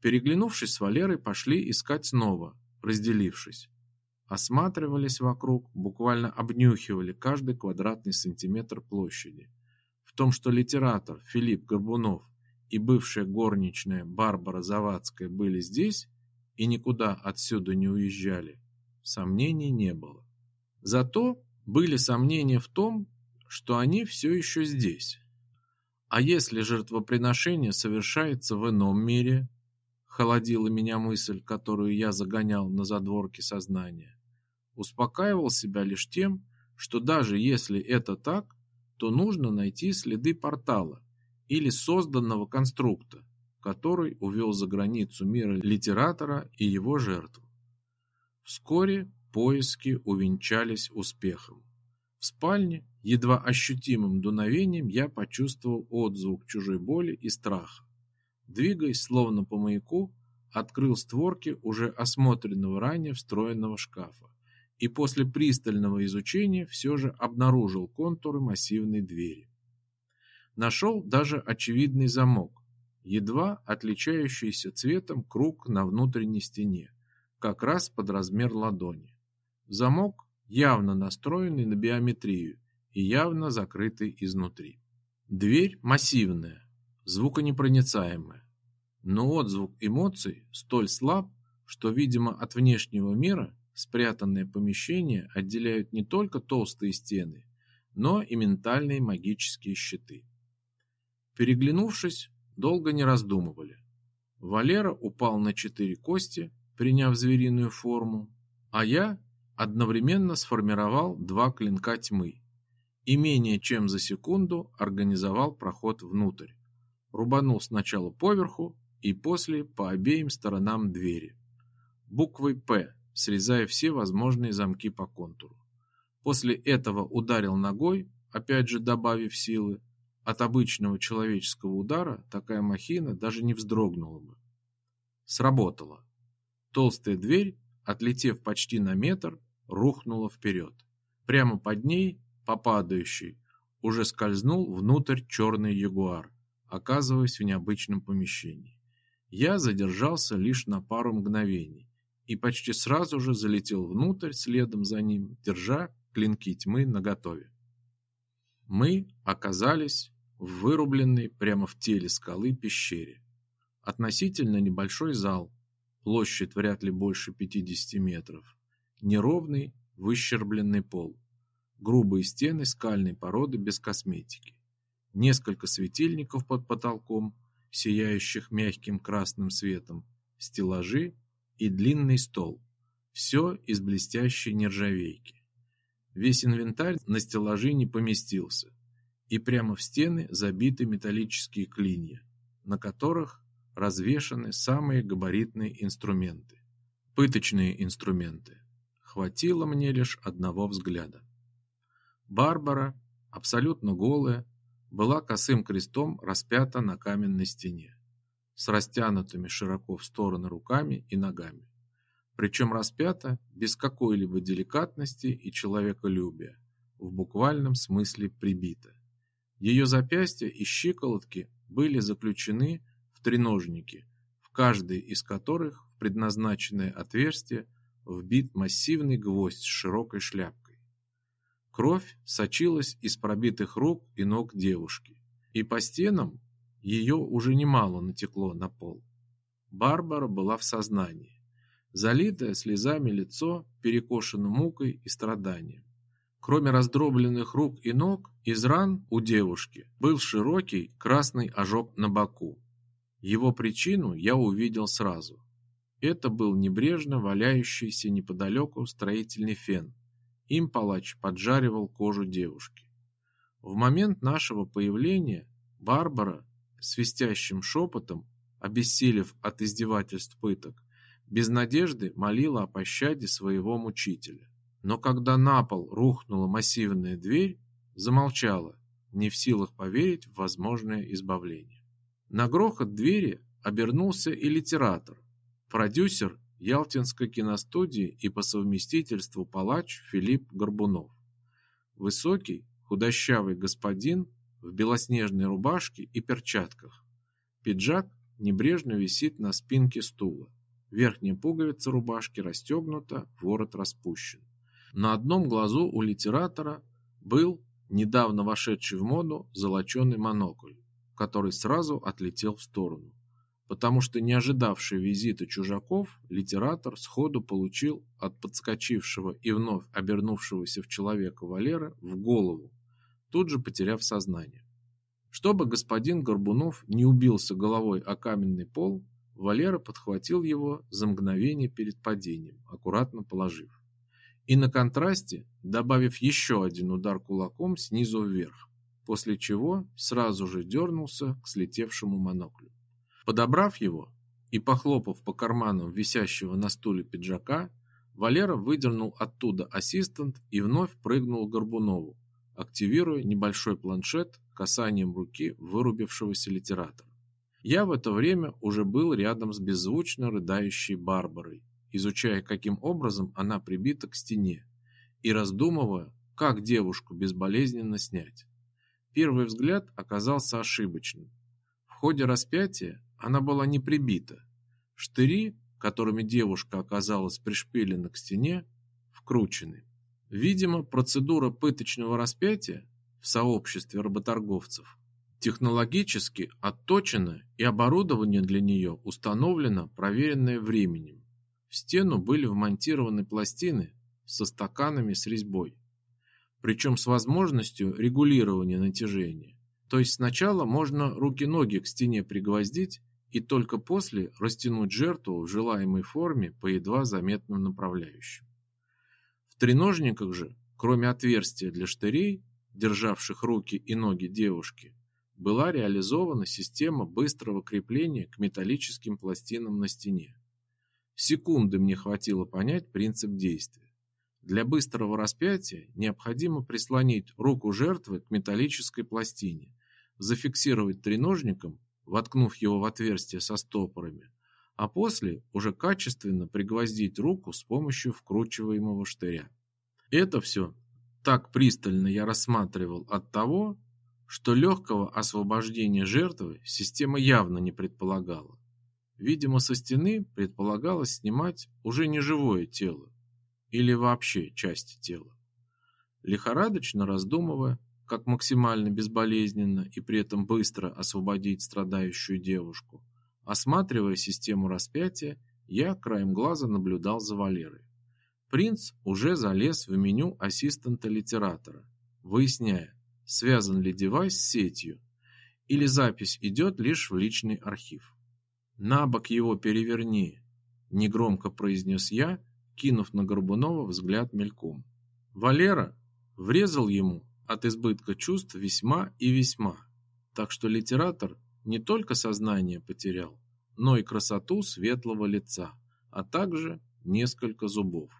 A: Переглянувшись с Валерой, пошли искать снова, разделившись. Осматривались вокруг, буквально обнюхивали каждый квадратный сантиметр площади. В том, что литератор Филипп Горбунов и бывшая горничная Барбара Завадская были здесь и никуда отсюда не уезжали, сомнений не было. Зато были сомнения в том, что они все еще здесь. А если жертвоприношение совершается в ином мире, холодила меня мысль, которую я загонял на задворки сознания. Успокаивал себя лишь тем, что даже если это так, то нужно найти следы портала, или созданного конструкта, который увел за границу мира литератора и его жертву. Вскоре поиски увенчались успехом. В спальне едва ощутимым дуновением я почувствовал отзвук чужой боли и страха. Двигаясь словно по маяку, открыл створки уже осмотренного ранее встроенного шкафа и после пристального изучения все же обнаружил контуры массивной двери. Нашел даже очевидный замок, едва отличающийся цветом круг на внутренней стене, как раз под размер ладони. Замок явно настроенный на биометрию и явно закрытый изнутри. Дверь массивная, звуконепроницаемая, но отзвук эмоций столь слаб, что, видимо, от внешнего мира спрятанное помещение отделяют не только толстые стены, но и ментальные магические щиты. Переглянувшись, долго не раздумывали. Валера упал на четыре кости, приняв звериную форму, а я одновременно сформировал два клинка тьмы и менее чем за секунду организовал проход внутрь. Рубанул сначала поверху и после по обеим сторонам двери. Буквой «П», срезая все возможные замки по контуру. После этого ударил ногой, опять же добавив силы, от обычного человеческого удара такая махина даже не вздрогнула бы. Сработало. Толстая дверь, отлетев почти на метр, рухнула вперед. Прямо под ней, по падающей, уже скользнул внутрь черный ягуар, оказываясь в необычном помещении. Я задержался лишь на пару мгновений и почти сразу же залетел внутрь следом за ним, держа клинки тьмы наготове. Мы оказались в вырубленной прямо в теле скалы пещере. Относительно небольшой зал, площадь вряд ли больше 50 метров, неровный, выщербленный пол, грубые стены скальной породы без косметики, несколько светильников под потолком, сияющих мягким красным светом, стеллажи и длинный стол. Все из блестящей нержавейки. Весь инвентарь на стеллажи не поместился, и прямо в стены забиты металлические клинья, на которых развешаны самые габаритные инструменты. Пыточные инструменты. Хватило мне лишь одного взгляда. Барбара, абсолютно голая, была косым крестом распята на каменной стене, с растянутыми широко в стороны руками и ногами. Причем распята без какой-либо деликатности и человеколюбия, в буквальном смысле прибита. Ее запястья и щиколотки были заключены в треножники, в каждый из которых в предназначенное отверстие вбит массивный гвоздь с широкой шляпкой. Кровь сочилась из пробитых рук и ног девушки, и по стенам ее уже немало натекло на пол. Барбара была в сознании, залитое слезами лицо перекошено мукой и страданием. Кроме раздробленных рук и ног, из ран у девушки был широкий красный ожог на боку. Его причину я увидел сразу. Это был небрежно валяющийся неподалеку строительный фен. Им палач поджаривал кожу девушки. В момент нашего появления Барбара свистящим шепотом, обессилев от издевательств пыток, без надежды молила о пощаде своего мучителя. Но когда на пол рухнула массивная дверь, замолчала, не в силах поверить в возможное избавление. На грохот двери обернулся и литератор, продюсер Ялтинской киностудии и по совместительству палач Филипп Горбунов. Высокий, худощавый господин в белоснежной рубашке и перчатках. Пиджак небрежно висит на спинке стула. Верхняя пуговица рубашки расстегнута, ворот распущен. На одном глазу у литератора был недавно вошедший в моду золоченый монокль, который сразу отлетел в сторону, потому что не ожидавший визита чужаков, литератор сходу получил от подскочившего и вновь обернувшегося в человека Валера в голову, тут же потеряв сознание. Чтобы господин Горбунов не убился головой о каменный пол, Валера подхватил его за мгновение перед падением, аккуратно положив. И на контрасте добавив еще один удар кулаком снизу вверх, после чего сразу же дернулся к слетевшему моноклю. Подобрав его и похлопав по карманам висящего на стуле пиджака, Валера выдернул оттуда ассистент и вновь прыгнул к Горбунову, активируя небольшой планшет касанием руки вырубившегося литератора. Я в это время уже был рядом с беззвучно рыдающей Барбарой, изучая, каким образом она прибита к стене, и раздумывая, как девушку безболезненно снять. Первый взгляд оказался ошибочным. В ходе распятия она была не прибита. Штыри, которыми девушка оказалась пришпилена к стене, вкручены. Видимо, процедура пыточного распятия в сообществе работорговцев технологически отточена и оборудование для нее установлено, проверенное временем. В стену были вмонтированы пластины со стаканами с резьбой, причем с возможностью регулирования натяжения. То есть сначала можно руки-ноги к стене пригвоздить и только после растянуть жертву в желаемой форме по едва заметным направляющим. Треножниках же, кроме отверстия для штырей, державших руки и ноги девушки, была реализована система быстрого крепления к металлическим пластинам на стене. Секунды мне хватило понять принцип действия. Для быстрого распятия необходимо прислонить руку жертвы к металлической пластине, зафиксировать треножником, воткнув его в отверстие со стопорами, а после уже качественно пригвоздить руку с помощью вкручиваемого штыря. Это все так пристально я рассматривал от того, что легкого освобождения жертвы система явно не предполагала. Видимо, со стены предполагалось снимать уже не живое тело или вообще части тела. Лихорадочно раздумывая, как максимально безболезненно и при этом быстро освободить страдающую девушку, осматривая систему распятия, я краем глаза наблюдал за Валерой. Принц уже залез в меню ассистента литератора, выясняя, связан ли девайс с сетью, или запись идет лишь в личный архив. На бок его переверни, негромко произнес я, кинув на Горбунова взгляд мельком. Валера врезал ему от избытка чувств весьма и весьма, так что литератор не только сознание потерял, но и красоту светлого лица, а также несколько зубов.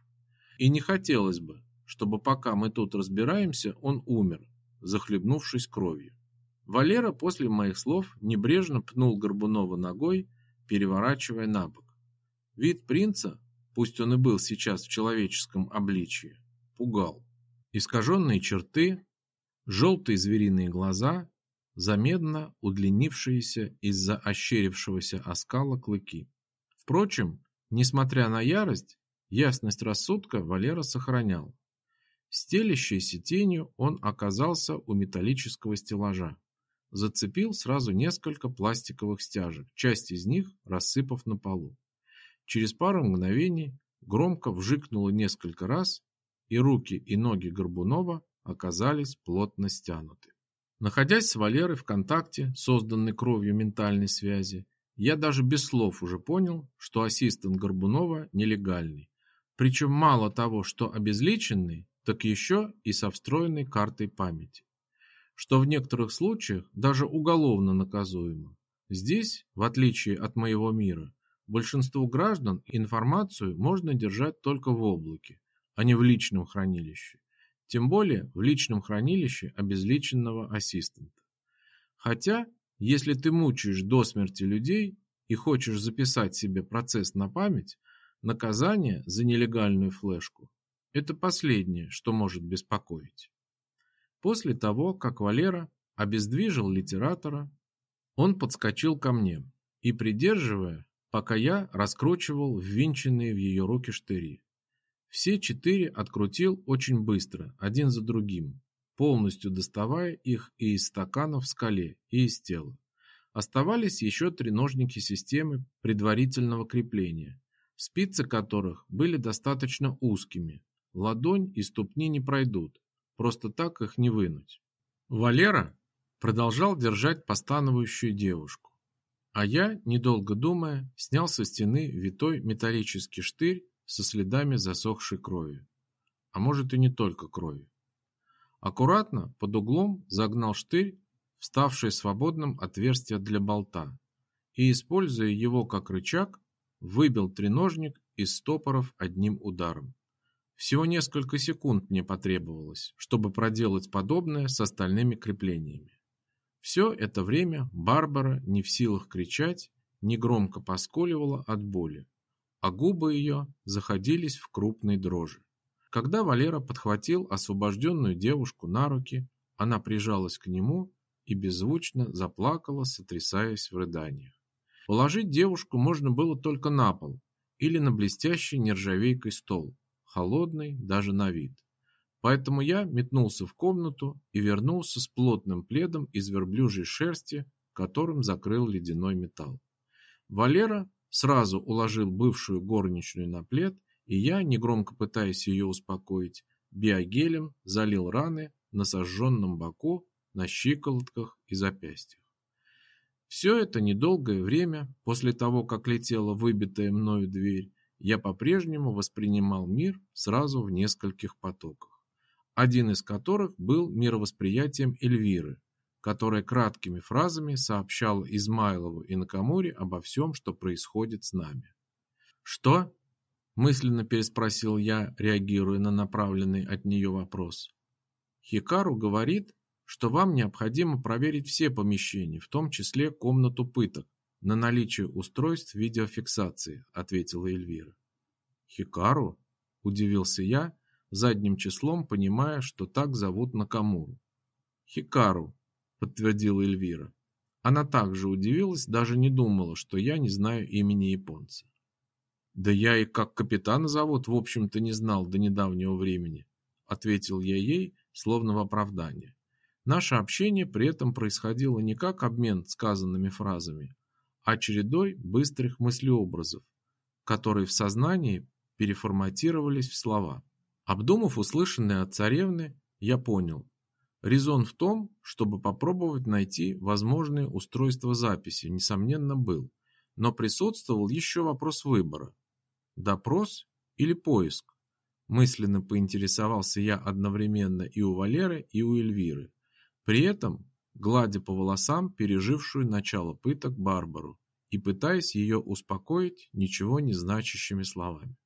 A: И не хотелось бы, чтобы пока мы тут разбираемся, он умер, захлебнувшись кровью. Валера после моих слов небрежно пнул Горбунова ногой, переворачивая на бок. Вид принца, пусть он и был сейчас в человеческом обличии, пугал. Искаженные черты, желтые звериные глаза, замедно удлинившиеся из-за ощерившегося оскала клыки. Впрочем, несмотря на ярость, ясность рассудка Валера сохранял. Стелящейся тенью он оказался у металлического стеллажа. Зацепил сразу несколько пластиковых стяжек, часть из них рассыпав на полу. Через пару мгновений громко вжикнуло несколько раз, и руки и ноги Горбунова оказались плотно стянуты. Находясь с Валерой в контакте, созданной кровью ментальной связи, я даже без слов уже понял, что ассистент Горбунова нелегальный. Причем мало того, что обезличенный, так еще и со встроенной картой памяти. Что в некоторых случаях даже уголовно наказуемо. Здесь, в отличие от моего мира, Большинству граждан информацию можно держать только в облаке, а не в личном хранилище. Тем более в личном хранилище обезличенного ассистента. Хотя, если ты мучаешь до смерти людей и хочешь записать себе процесс на память, наказание за нелегальную флешку – это последнее, что может беспокоить. После того, как Валера обездвижил литератора, он подскочил ко мне и, придерживая, пока я раскручивал ввинченные в ее руки штыри. Все четыре открутил очень быстро, один за другим, полностью доставая их и из стаканов в скале, и из тела. Оставались еще три ножники системы предварительного крепления, спицы которых были достаточно узкими. Ладонь и ступни не пройдут, просто так их не вынуть. Валера продолжал держать постановающую девушку. А я, недолго думая, снял со стены витой металлический штырь со следами засохшей крови. А может и не только крови. Аккуратно, под углом, загнал штырь, вставший свободным отверстие для болта, и, используя его как рычаг, выбил треножник из стопоров одним ударом. Всего несколько секунд мне потребовалось, чтобы проделать подобное с остальными креплениями. Все это время Барбара не в силах кричать, не громко поскуливала от боли, а губы ее заходились в крупной дрожи. Когда Валера подхватил освобожденную девушку на руки, она прижалась к нему и беззвучно заплакала, сотрясаясь в рыданиях. Положить девушку можно было только на пол или на блестящий нержавейкой стол, холодный даже на вид. Поэтому я метнулся в комнату и вернулся с плотным пледом из верблюжьей шерсти, которым закрыл ледяной металл. Валера сразу уложил бывшую горничную на плед, и я, негромко пытаясь ее успокоить, биогелем залил раны на сожженном боку, на щиколотках и запястьях. Все это недолгое время, после того, как летела выбитая мною дверь, я по-прежнему воспринимал мир сразу в нескольких потоках один из которых был мировосприятием Эльвиры, которая краткими фразами сообщала Измайлову и Накамуре обо всем, что происходит с нами. «Что?» – мысленно переспросил я, реагируя на направленный от нее вопрос. «Хикару говорит, что вам необходимо проверить все помещения, в том числе комнату пыток, на наличие устройств видеофиксации», – ответила Эльвира. «Хикару?» – удивился я, задним числом понимая, что так зовут Накамуру. «Хикару», — подтвердила Эльвира. Она также удивилась, даже не думала, что я не знаю имени японца. «Да я и как капитана зовут, в общем-то, не знал до недавнего времени», — ответил я ей, словно в оправдание. Наше общение при этом происходило не как обмен сказанными фразами, а чередой быстрых мыслеобразов, которые в сознании переформатировались в слова. Обдумав услышанное от царевны, я понял. Резон в том, чтобы попробовать найти возможные устройства записи, несомненно, был. Но присутствовал еще вопрос выбора. Допрос или поиск? Мысленно поинтересовался я одновременно и у Валеры, и у Эльвиры. При этом гладя по волосам пережившую начало пыток Барбару и пытаясь ее успокоить ничего не значащими словами.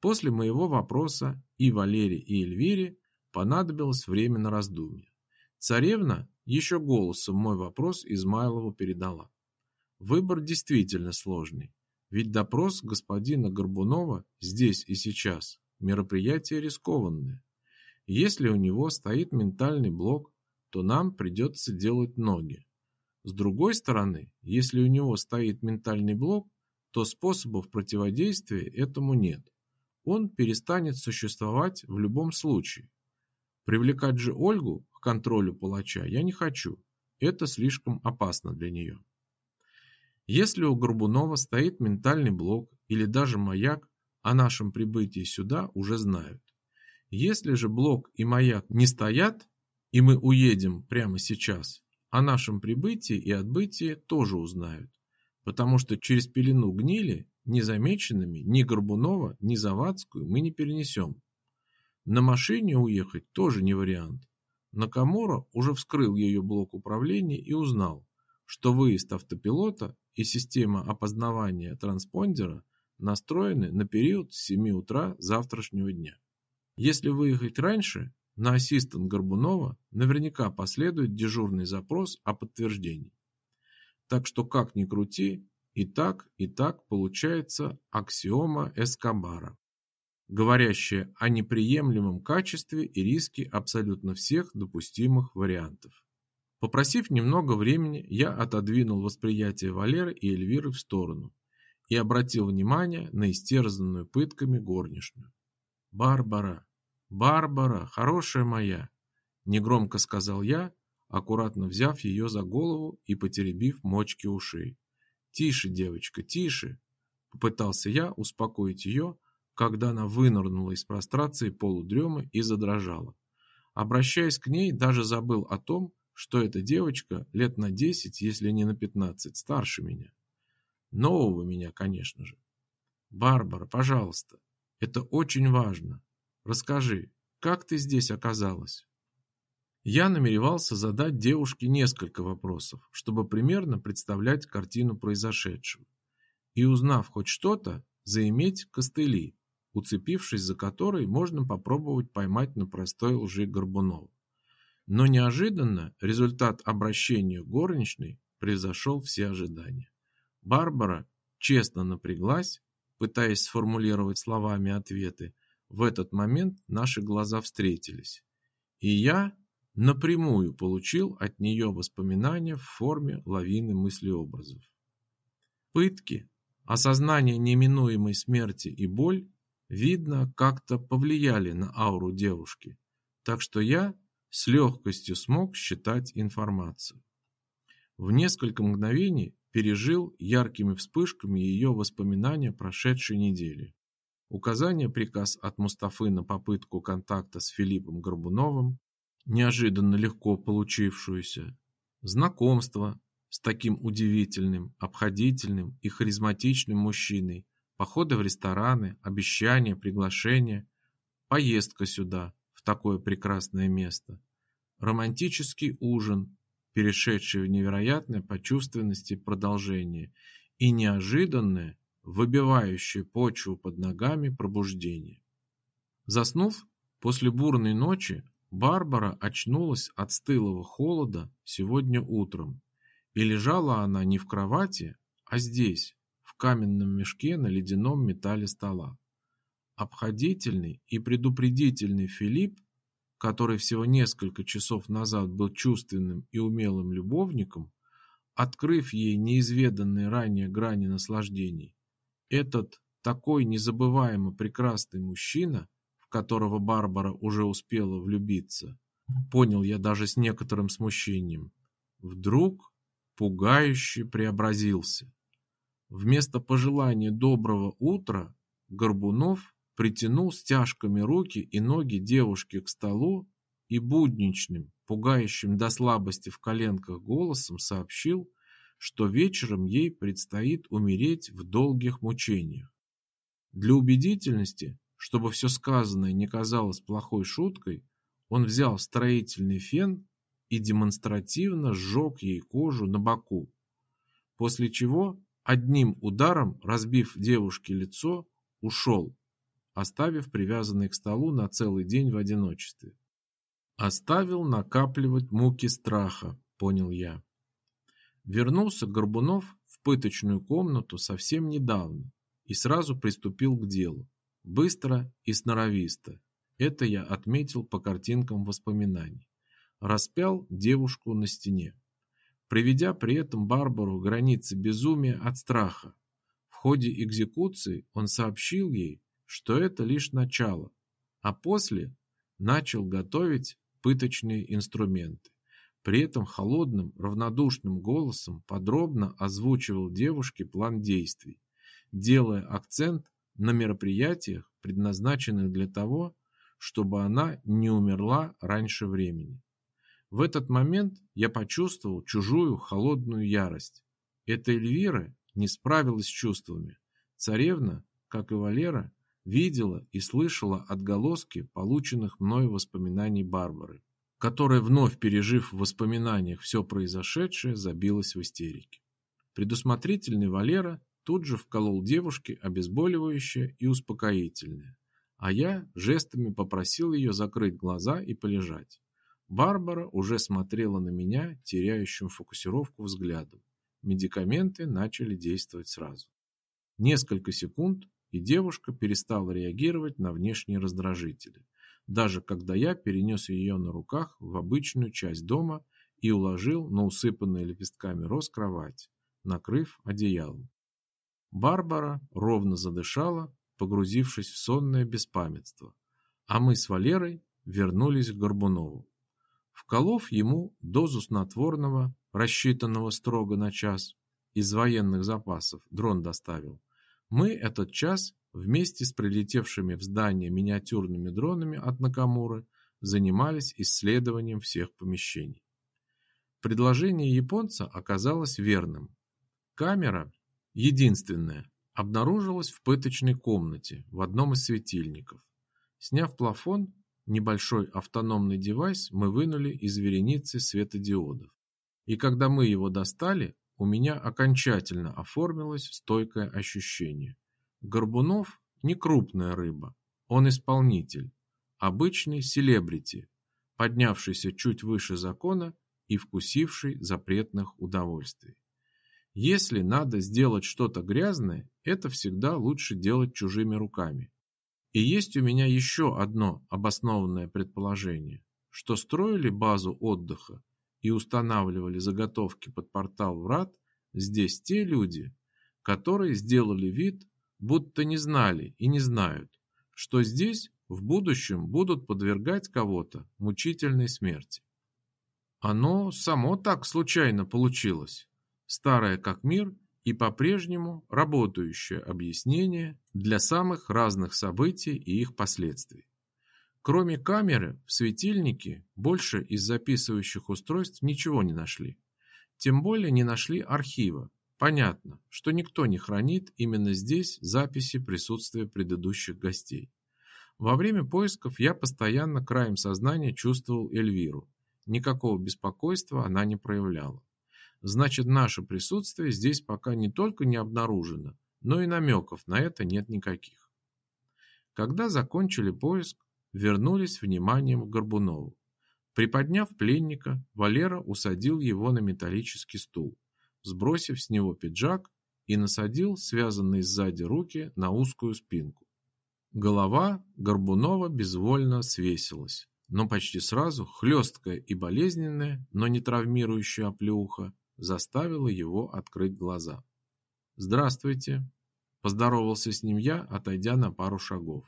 A: После моего вопроса и Валере, и Эльвире понадобилось время на раздумье. Царевна еще голосом мой вопрос Измайлову передала. Выбор действительно сложный, ведь допрос господина Горбунова здесь и сейчас мероприятие рискованное. Если у него стоит ментальный блок, то нам придется делать ноги. С другой стороны, если у него стоит ментальный блок, то способов противодействия этому нет. Он перестанет существовать в любом случае. Привлекать же Ольгу к контролю палача я не хочу. Это слишком опасно для нее. Если у Горбунова стоит ментальный блок или даже маяк, о нашем прибытии сюда уже знают. Если же блок и маяк не стоят, и мы уедем прямо сейчас, о нашем прибытии и отбытии тоже узнают, потому что через пелену гнили незамеченными ни Горбунова, ни Завадскую мы не перенесем. На машине уехать тоже не вариант. Накамура уже вскрыл ее блок управления и узнал, что выезд автопилота и система опознавания транспондера настроены на период с 7 утра завтрашнего дня. Если выехать раньше, на ассистент Горбунова наверняка последует дежурный запрос о подтверждении. Так что как ни крути, и так, и так получается аксиома Эскобара, говорящая о неприемлемом качестве и риске абсолютно всех допустимых вариантов. Попросив немного времени, я отодвинул восприятие Валеры и Эльвиры в сторону и обратил внимание на истерзанную пытками горничную. «Барбара, «Барбара, хорошая моя!» – негромко сказал я, аккуратно взяв ее за голову и потеребив мочки ушей. «Тише, девочка, тише!» – попытался я успокоить ее, когда она вынырнула из прострации полудремы и задрожала. Обращаясь к ней, даже забыл о том, что эта девочка лет на десять, если не на пятнадцать, старше меня. Нового меня, конечно же. «Барбара, пожалуйста, это очень важно. Расскажи, как ты здесь оказалась?» Я намеревался задать девушке несколько вопросов, чтобы примерно представлять картину произошедшего. И узнав хоть что-то, заиметь костыли, уцепившись за который можно попробовать поймать на простой лжи Горбунова. Но неожиданно результат обращения горничной превзошел все ожидания. Барбара честно напряглась, пытаясь сформулировать словами ответы, в этот момент наши глаза встретились, и я напрямую получил от нее воспоминания в форме лавины мыслеобразов. Пытки, осознание неминуемой смерти и боль, видно, как-то повлияли на ауру девушки, так что я с легкостью смог считать информацию. В несколько мгновений пережил яркими вспышками ее воспоминания прошедшей недели. Указание приказ от Мустафы на попытку контакта с Филиппом Горбуновым, неожиданно легко получившуюся, знакомство с таким удивительным, обходительным и харизматичным мужчиной, походы в рестораны, обещания, приглашения, поездка сюда, в такое прекрасное место, романтический ужин, перешедший в невероятное по чувственности продолжение и неожиданное, выбивающее почву под ногами пробуждение. Заснув после бурной ночи, Барбара очнулась от стылого холода сегодня утром, и лежала она не в кровати, а здесь, каменном мешке на ледяном металле стола. Обходительный и предупредительный Филипп, который всего несколько часов назад был чувственным и умелым любовником, открыв ей неизведанные ранее грани наслаждений, этот такой незабываемо прекрасный мужчина, в которого Барбара уже успела влюбиться, понял я даже с некоторым смущением, вдруг пугающе преобразился. Вместо пожелания доброго утра Горбунов притянул стяжками руки и ноги девушки к столу и будничным, пугающим до слабости в коленках голосом сообщил, что вечером ей предстоит умереть в долгих мучениях. Для убедительности, чтобы все сказанное не казалось плохой шуткой, он взял строительный фен и демонстративно сжег ей кожу на боку, после чего одним ударом, разбив девушке лицо, ушел, оставив привязанный к столу на целый день в одиночестве. Оставил накапливать муки страха, понял я. Вернулся Горбунов в пыточную комнату совсем недавно и сразу приступил к делу. Быстро и сноровисто. Это я отметил по картинкам воспоминаний. Распял девушку на стене, приведя при этом Барбару границы безумия от страха. В ходе экзекуции он сообщил ей, что это лишь начало, а после начал готовить пыточные инструменты. При этом холодным, равнодушным голосом подробно озвучивал девушке план действий, делая акцент на мероприятиях, предназначенных для того, чтобы она не умерла раньше времени. В этот момент я почувствовал чужую холодную ярость. Эта Эльвира не справилась с чувствами. Царевна, как и Валера, видела и слышала отголоски полученных мной воспоминаний Барбары которая, вновь пережив в воспоминаниях все произошедшее, забилась в истерике. Предусмотрительный Валера тут же вколол девушке обезболивающее и успокоительное, а я жестами попросил ее закрыть глаза и полежать. Барбара уже смотрела на меня, теряющим фокусировку взглядом. Медикаменты начали действовать сразу. Несколько секунд, и девушка перестала реагировать на внешние раздражители даже когда я перенес ее на руках в обычную часть дома и уложил на усыпанные лепестками роз кровать, накрыв одеялом. Барбара ровно задышала, погрузившись в сонное беспамятство, а мы с Валерой вернулись к Горбунову. Вколов ему дозу снотворного, рассчитанного строго на час, из военных запасов дрон доставил, мы этот час вместе с прилетевшими в здание миниатюрными дронами от Накамуры занимались исследованием всех помещений. Предложение японца оказалось верным. Камера, единственная, обнаружилась в пыточной комнате в одном из светильников. Сняв плафон, небольшой автономный девайс мы вынули из вереницы светодиодов. И когда мы его достали, у меня окончательно оформилось стойкое ощущение. Горбунов не крупная рыба, он исполнитель, обычный селебрити, поднявшийся чуть выше закона и вкусивший запретных удовольствий. Если надо сделать что-то грязное, это всегда лучше делать чужими руками. И есть у меня еще одно обоснованное предположение, что строили базу отдыха и устанавливали заготовки под портал врат здесь те люди, которые сделали вид, будто не знали и не знают, что здесь в будущем будут подвергать кого-то мучительной смерти. Оно само так случайно получилось, старое как мир и по-прежнему работающее объяснение для самых разных событий и их последствий. Кроме камеры, в светильнике больше из записывающих устройств ничего не нашли. Тем более не нашли архива, Понятно, что никто не хранит именно здесь записи присутствия предыдущих гостей. Во время поисков я постоянно краем сознания чувствовал Эльвиру. Никакого беспокойства она не проявляла. Значит, наше присутствие здесь пока не только не обнаружено, но и намеков на это нет никаких. Когда закончили поиск, вернулись вниманием к Горбунову. Приподняв пленника, Валера усадил его на металлический стул сбросив с него пиджак и насадил связанные сзади руки на узкую спинку. Голова Горбунова безвольно свесилась, но почти сразу хлесткая и болезненная, но не травмирующая оплеуха заставила его открыть глаза. «Здравствуйте!» – поздоровался с ним я, отойдя на пару шагов.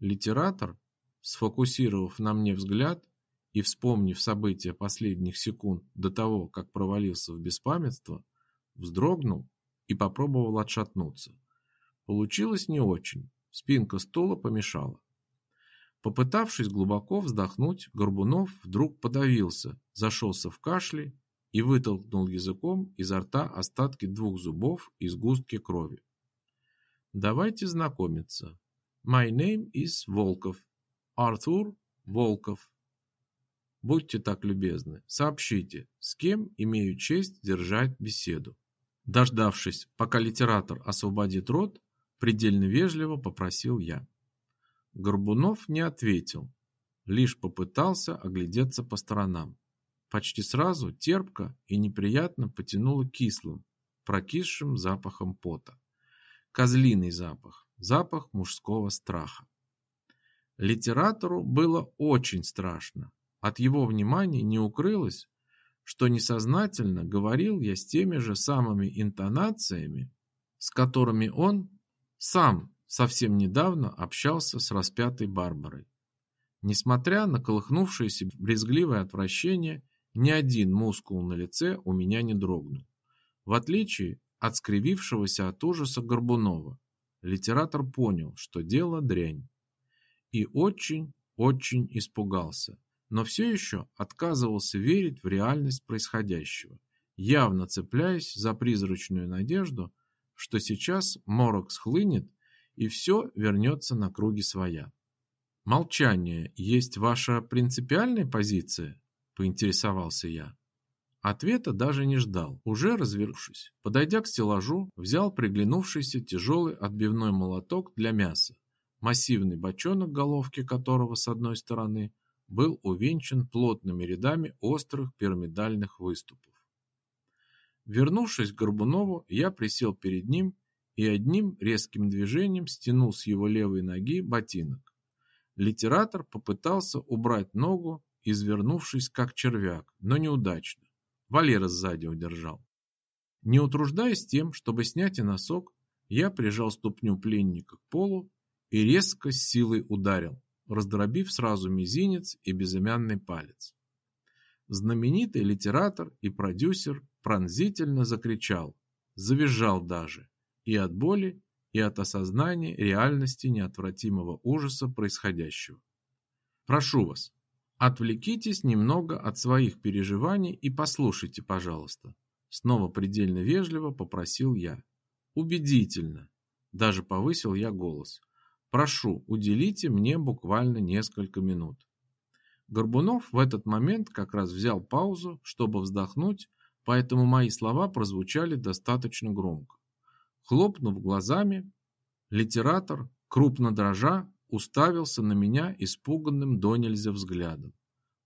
A: Литератор, сфокусировав на мне взгляд, и, вспомнив события последних секунд до того, как провалился в беспамятство, вздрогнул и попробовал отшатнуться. Получилось не очень, спинка стула помешала. Попытавшись глубоко вздохнуть, Горбунов вдруг подавился, зашелся в кашле и вытолкнул языком изо рта остатки двух зубов и сгустки крови. Давайте знакомиться. My name is Волков. Артур Волков. Будьте так любезны, сообщите, с кем имею честь держать беседу. Дождавшись, пока литератор освободит рот, предельно вежливо попросил я. Горбунов не ответил, лишь попытался оглядеться по сторонам. Почти сразу терпко и неприятно потянуло кислым, прокисшим запахом пота. Козлиный запах, запах мужского страха. Литератору было очень страшно. От его внимания не укрылось, что несознательно говорил я с теми же самыми интонациями, с которыми он сам совсем недавно общался с распятой Барбарой. Несмотря на колыхнувшееся брезгливое отвращение, ни один мускул на лице у меня не дрогнул. В отличие от скривившегося от ужаса Горбунова, литератор понял, что дело дрянь. И очень-очень испугался, но все еще отказывался верить в реальность происходящего, явно цепляясь за призрачную надежду, что сейчас морок схлынет и все вернется на круги своя. Молчание есть ваша принципиальная позиция? Поинтересовался я. Ответа даже не ждал. Уже развернувшись, подойдя к стеллажу, взял приглянувшийся тяжелый отбивной молоток для мяса, массивный бочонок, головки которого с одной стороны был увенчан плотными рядами острых пирамидальных выступов. Вернувшись к Горбунову, я присел перед ним и одним резким движением стянул с его левой ноги ботинок. Литератор попытался убрать ногу, извернувшись как червяк, но неудачно. Валера сзади удержал. Не утруждаясь тем, чтобы снять и носок, я прижал ступню пленника к полу и резко с силой ударил, раздробив сразу мизинец и безымянный палец. Знаменитый литератор и продюсер пронзительно закричал, завизжал даже, и от боли, и от осознания реальности неотвратимого ужаса происходящего. Прошу вас, отвлекитесь немного от своих переживаний и послушайте, пожалуйста. Снова предельно вежливо попросил я. Убедительно. Даже повысил я голос. Прошу, уделите мне буквально несколько минут. Горбунов в этот момент как раз взял паузу, чтобы вздохнуть, поэтому мои слова прозвучали достаточно громко. Хлопнув глазами, литератор, крупно дрожа, уставился на меня испуганным до нельзя взглядом.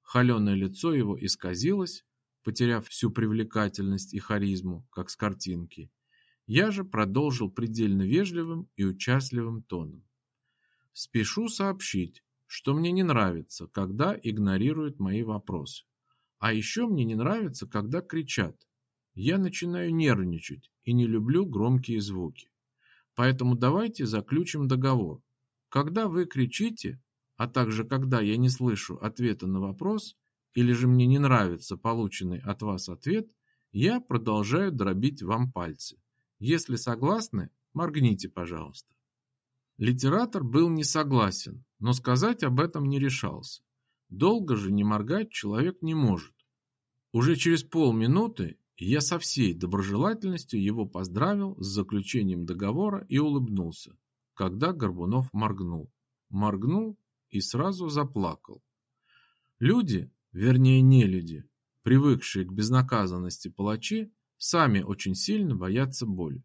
A: Холеное лицо его исказилось, потеряв всю привлекательность и харизму, как с картинки. Я же продолжил предельно вежливым и участливым тоном. Спешу сообщить, что мне не нравится, когда игнорируют мои вопросы. А еще мне не нравится, когда кричат. Я начинаю нервничать и не люблю громкие звуки. Поэтому давайте заключим договор. Когда вы кричите, а также когда я не слышу ответа на вопрос, или же мне не нравится полученный от вас ответ, я продолжаю дробить вам пальцы. Если согласны, моргните, пожалуйста. Литератор был не согласен, но сказать об этом не решался. Долго же не моргать человек не может. Уже через полминуты я со всей доброжелательностью его поздравил с заключением договора и улыбнулся, когда Горбунов моргнул. Моргнул и сразу заплакал. Люди, вернее не люди, привыкшие к безнаказанности палачи, сами очень сильно боятся боли.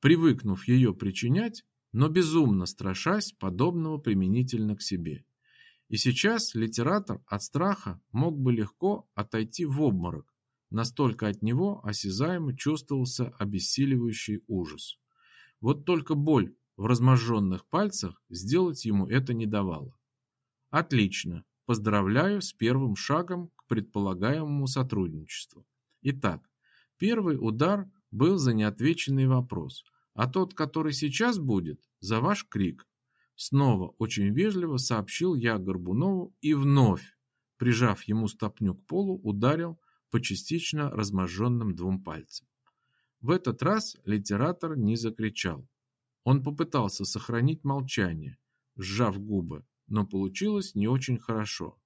A: Привыкнув ее причинять, но безумно страшась подобного применительно к себе. И сейчас литератор от страха мог бы легко отойти в обморок, Настолько от него осязаемо чувствовался обессиливающий ужас. Вот только боль в разможженных пальцах сделать ему это не давала. Отлично. Поздравляю с первым шагом к предполагаемому сотрудничеству. Итак, первый удар был за неотвеченный вопрос, а тот, который сейчас будет, за ваш крик. Снова очень вежливо сообщил я Горбунову и вновь, прижав ему стопню к полу, ударил по частично разможженным двум пальцам. В этот раз литератор не закричал. Он попытался сохранить молчание, сжав губы, но получилось не очень хорошо.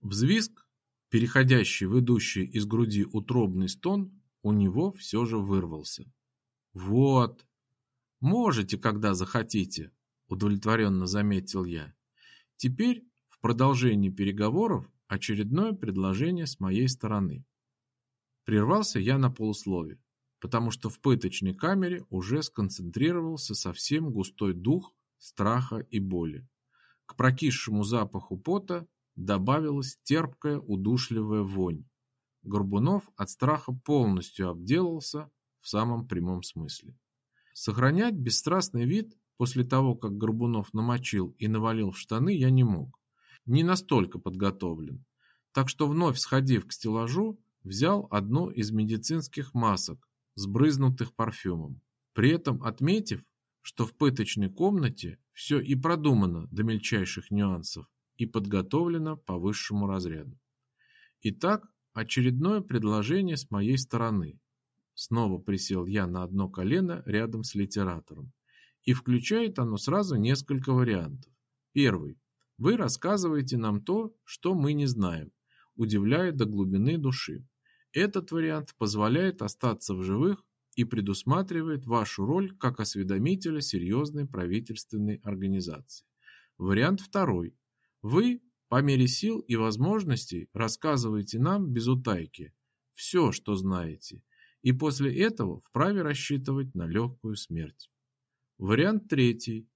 A: Взвизг, переходящий в идущий из груди утробный стон, у него все же вырвался. «Вот, можете, когда захотите», – удовлетворенно заметил я. «Теперь, в продолжении переговоров, очередное предложение с моей стороны». Прервался я на полуслове, потому что в пыточной камере уже сконцентрировался совсем густой дух страха и боли. К прокисшему запаху пота добавилась терпкая удушливая вонь. Горбунов от страха полностью обделался в самом прямом смысле. Сохранять бесстрастный вид после того, как Горбунов намочил и навалил в штаны, я не мог. Не настолько подготовлен. Так что вновь сходив к стеллажу, взял одну из медицинских масок, сбрызнутых парфюмом. При этом отметив, что в пыточной комнате все и продумано до мельчайших нюансов и подготовлено по высшему разряду. Итак, очередное предложение с моей стороны. Снова присел я на одно колено рядом с литератором. И включает оно сразу несколько вариантов. Первый. Вы рассказываете нам то, что мы не знаем, удивляя до глубины души. Этот вариант позволяет остаться в живых и предусматривает вашу роль как осведомителя серьезной правительственной организации. Вариант второй. Вы, по мере сил и возможностей, рассказываете нам без утайки все, что знаете, и после этого вправе рассчитывать на легкую смерть. Вариант третий.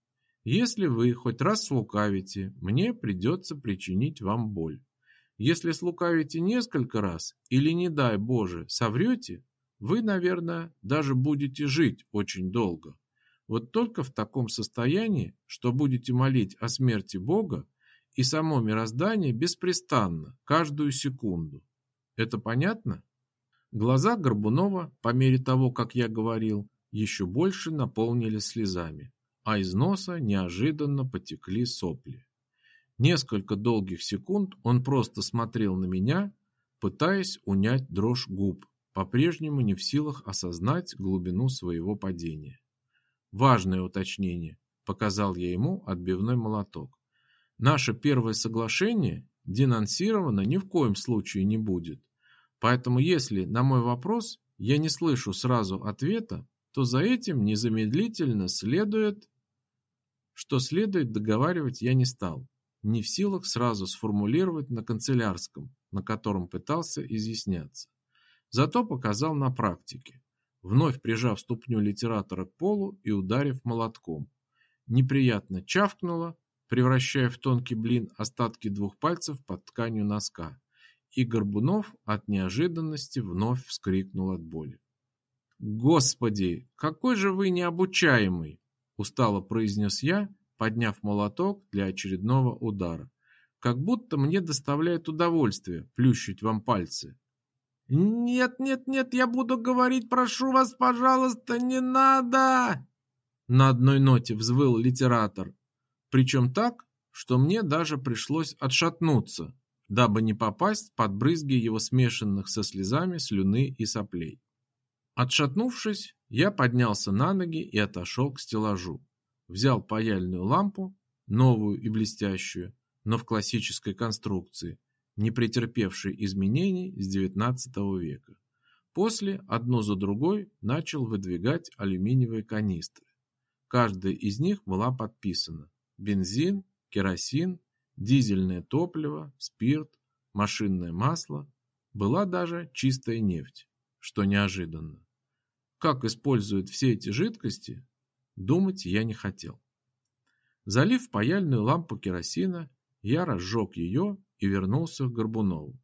A: Если вы хоть раз слукавите, мне придется причинить вам боль. Если слукавите несколько раз или, не дай Боже, соврете, вы, наверное, даже будете жить очень долго. Вот только в таком состоянии, что будете молить о смерти Бога и само мироздание беспрестанно, каждую секунду. Это понятно? Глаза Горбунова, по мере того, как я говорил, еще больше наполнились слезами, а из носа неожиданно потекли сопли. Несколько долгих секунд он просто смотрел на меня, пытаясь унять дрожь губ, по-прежнему не в силах осознать глубину своего падения. Важное уточнение, показал я ему отбивной молоток. Наше первое соглашение денонсировано ни в коем случае не будет. Поэтому если на мой вопрос я не слышу сразу ответа, то за этим незамедлительно следует... Что следует договаривать я не стал, не в силах сразу сформулировать на канцелярском, на котором пытался изъясняться. Зато показал на практике, вновь прижав ступню литератора к полу и ударив молотком. Неприятно чавкнуло, превращая в тонкий блин остатки двух пальцев под тканью носка. И Горбунов от неожиданности вновь вскрикнул от боли. «Господи, какой же вы необучаемый!» – устало произнес я, подняв молоток для очередного удара. «Как будто мне доставляет удовольствие плющить вам пальцы. «Нет, нет, нет, я буду говорить, прошу вас, пожалуйста, не надо!» На одной ноте взвыл литератор, причем так, что мне даже пришлось отшатнуться, дабы не попасть под брызги его смешанных со слезами слюны и соплей. Отшатнувшись, я поднялся на ноги и отошел к стеллажу. Взял паяльную лампу, новую и блестящую, но в классической конструкции, не претерпевший изменений с XIX века. После одно за другой начал выдвигать алюминиевые канистры. Каждая из них была подписана: бензин, керосин, дизельное топливо, спирт, машинное масло, была даже чистая нефть, что неожиданно. Как используют все эти жидкости, думать я не хотел. Залив паяльную лампу керосина, я разжег ее и вернулся к Горбунову.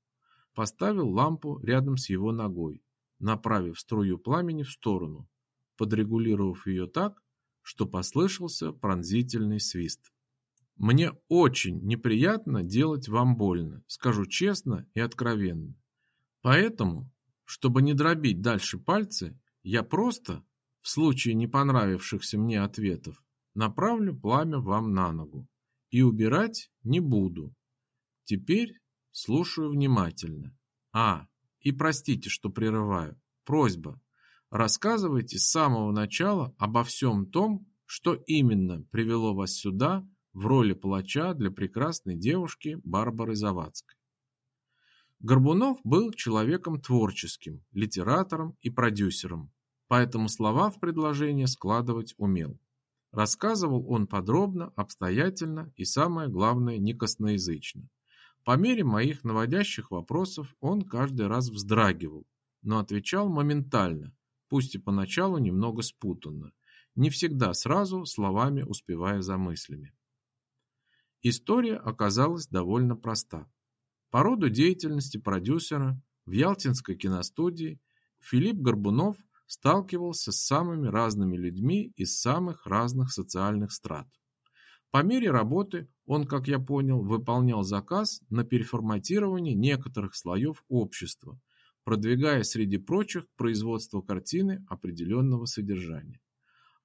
A: Поставил лампу рядом с его ногой, направив струю пламени в сторону, подрегулировав ее так, что послышался пронзительный свист. Мне очень неприятно делать вам больно, скажу честно и откровенно. Поэтому, чтобы не дробить дальше пальцы, я просто, в случае не понравившихся мне ответов, направлю пламя вам на ногу и убирать не буду, Теперь слушаю внимательно. А, и простите, что прерываю. Просьба. Рассказывайте с самого начала обо всем том, что именно привело вас сюда в роли палача для прекрасной девушки Барбары Завадской. Горбунов был человеком творческим, литератором и продюсером, поэтому слова в предложение складывать умел. Рассказывал он подробно, обстоятельно и, самое главное, не косноязычно. По мере моих наводящих вопросов он каждый раз вздрагивал, но отвечал моментально, пусть и поначалу немного спутанно, не всегда сразу словами успевая за мыслями. История оказалась довольно проста. По роду деятельности продюсера в Ялтинской киностудии Филипп Горбунов сталкивался с самыми разными людьми из самых разных социальных страт. По мере работы он, как я понял, выполнял заказ на переформатирование некоторых слоев общества, продвигая среди прочих производство картины определенного содержания,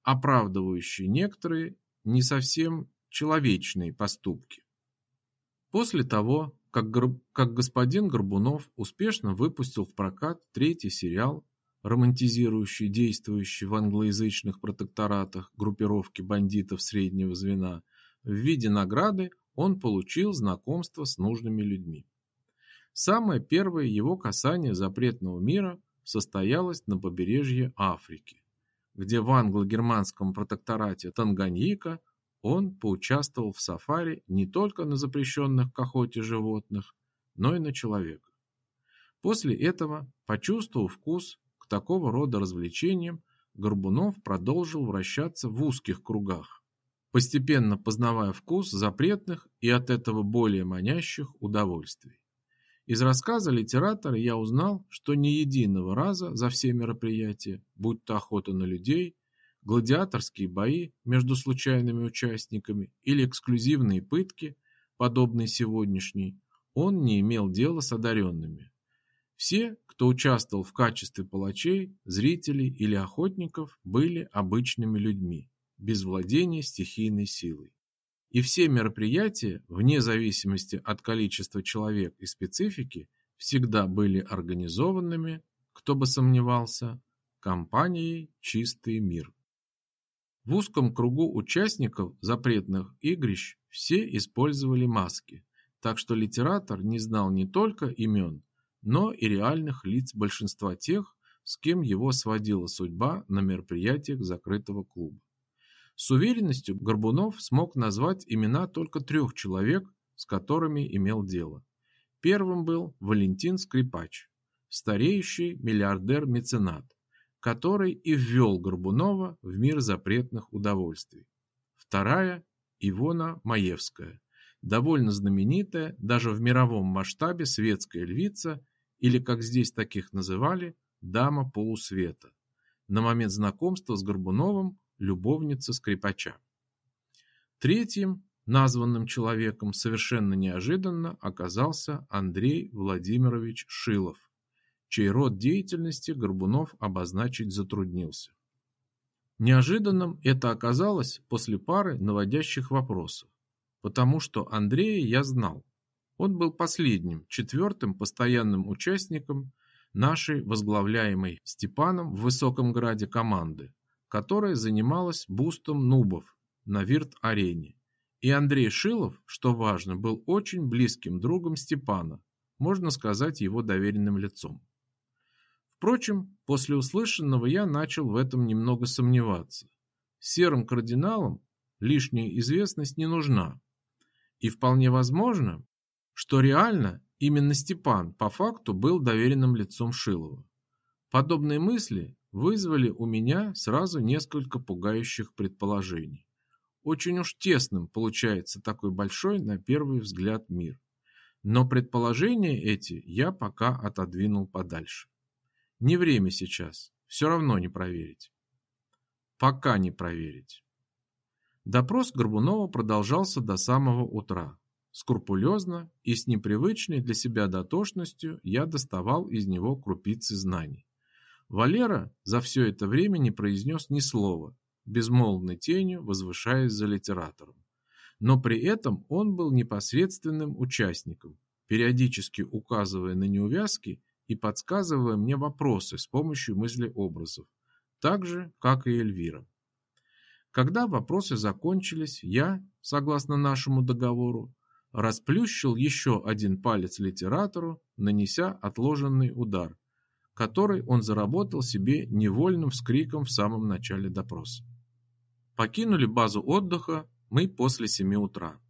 A: оправдывающие некоторые не совсем человечные поступки. После того, как, как господин Горбунов успешно выпустил в прокат третий сериал, романтизирующий действующий в англоязычных протекторатах группировки бандитов среднего звена, в виде награды он получил знакомство с нужными людьми. Самое первое его касание запретного мира состоялось на побережье Африки, где в англо-германском протекторате Танганьика он поучаствовал в сафари не только на запрещенных к охоте животных, но и на человека. После этого, почувствовав вкус такого рода развлечениям, Горбунов продолжил вращаться в узких кругах, постепенно познавая вкус запретных и от этого более манящих удовольствий. Из рассказа литератора я узнал, что ни единого раза за все мероприятия, будь то охота на людей, гладиаторские бои между случайными участниками или эксклюзивные пытки, подобные сегодняшней, он не имел дела с одаренными. Все, кто участвовал в качестве палачей, зрителей или охотников, были обычными людьми, без владения стихийной силой. И все мероприятия, вне зависимости от количества человек и специфики, всегда были организованными, кто бы сомневался, компанией «Чистый мир». В узком кругу участников запретных игрищ все использовали маски, так что литератор не знал не только имен, но и реальных лиц большинства тех, с кем его сводила судьба на мероприятиях закрытого клуба. С уверенностью Горбунов смог назвать имена только трех человек, с которыми имел дело. Первым был Валентин Скрипач, стареющий миллиардер-меценат, который и ввел Горбунова в мир запретных удовольствий. Вторая – Ивона Маевская, довольно знаменитая даже в мировом масштабе светская львица или, как здесь таких называли, дама полусвета. На момент знакомства с Горбуновым любовница скрипача. Третьим названным человеком совершенно неожиданно оказался Андрей Владимирович Шилов, чей род деятельности Горбунов обозначить затруднился. Неожиданным это оказалось после пары наводящих вопросов, потому что Андрея я знал. Он был последним, четвертым постоянным участником нашей возглавляемой Степаном в Высоком Граде команды, которая занималась бустом нубов на Вирт-арене. И Андрей Шилов, что важно, был очень близким другом Степана, можно сказать, его доверенным лицом. Впрочем, после услышанного я начал в этом немного сомневаться. Серым кардиналам лишняя известность не нужна. И вполне возможно, что реально именно Степан по факту был доверенным лицом Шилова. Подобные мысли вызвали у меня сразу несколько пугающих предположений. Очень уж тесным получается такой большой на первый взгляд мир. Но предположения эти я пока отодвинул подальше. Не время сейчас, все равно не проверить. Пока не проверить. Допрос Горбунова продолжался до самого утра. Скрупулезно и с непривычной для себя дотошностью я доставал из него крупицы знаний. Валера за все это время не произнес ни слова, безмолвной тенью возвышаясь за литератором. Но при этом он был непосредственным участником, периодически указывая на неувязки и подсказывая мне вопросы с помощью мыслеобразов, так же, как и Эльвира. Когда вопросы закончились, я, согласно нашему договору, расплющил еще один палец литератору, нанеся отложенный удар, который он заработал себе невольным вскриком в самом начале допроса. Покинули базу отдыха мы после семи утра,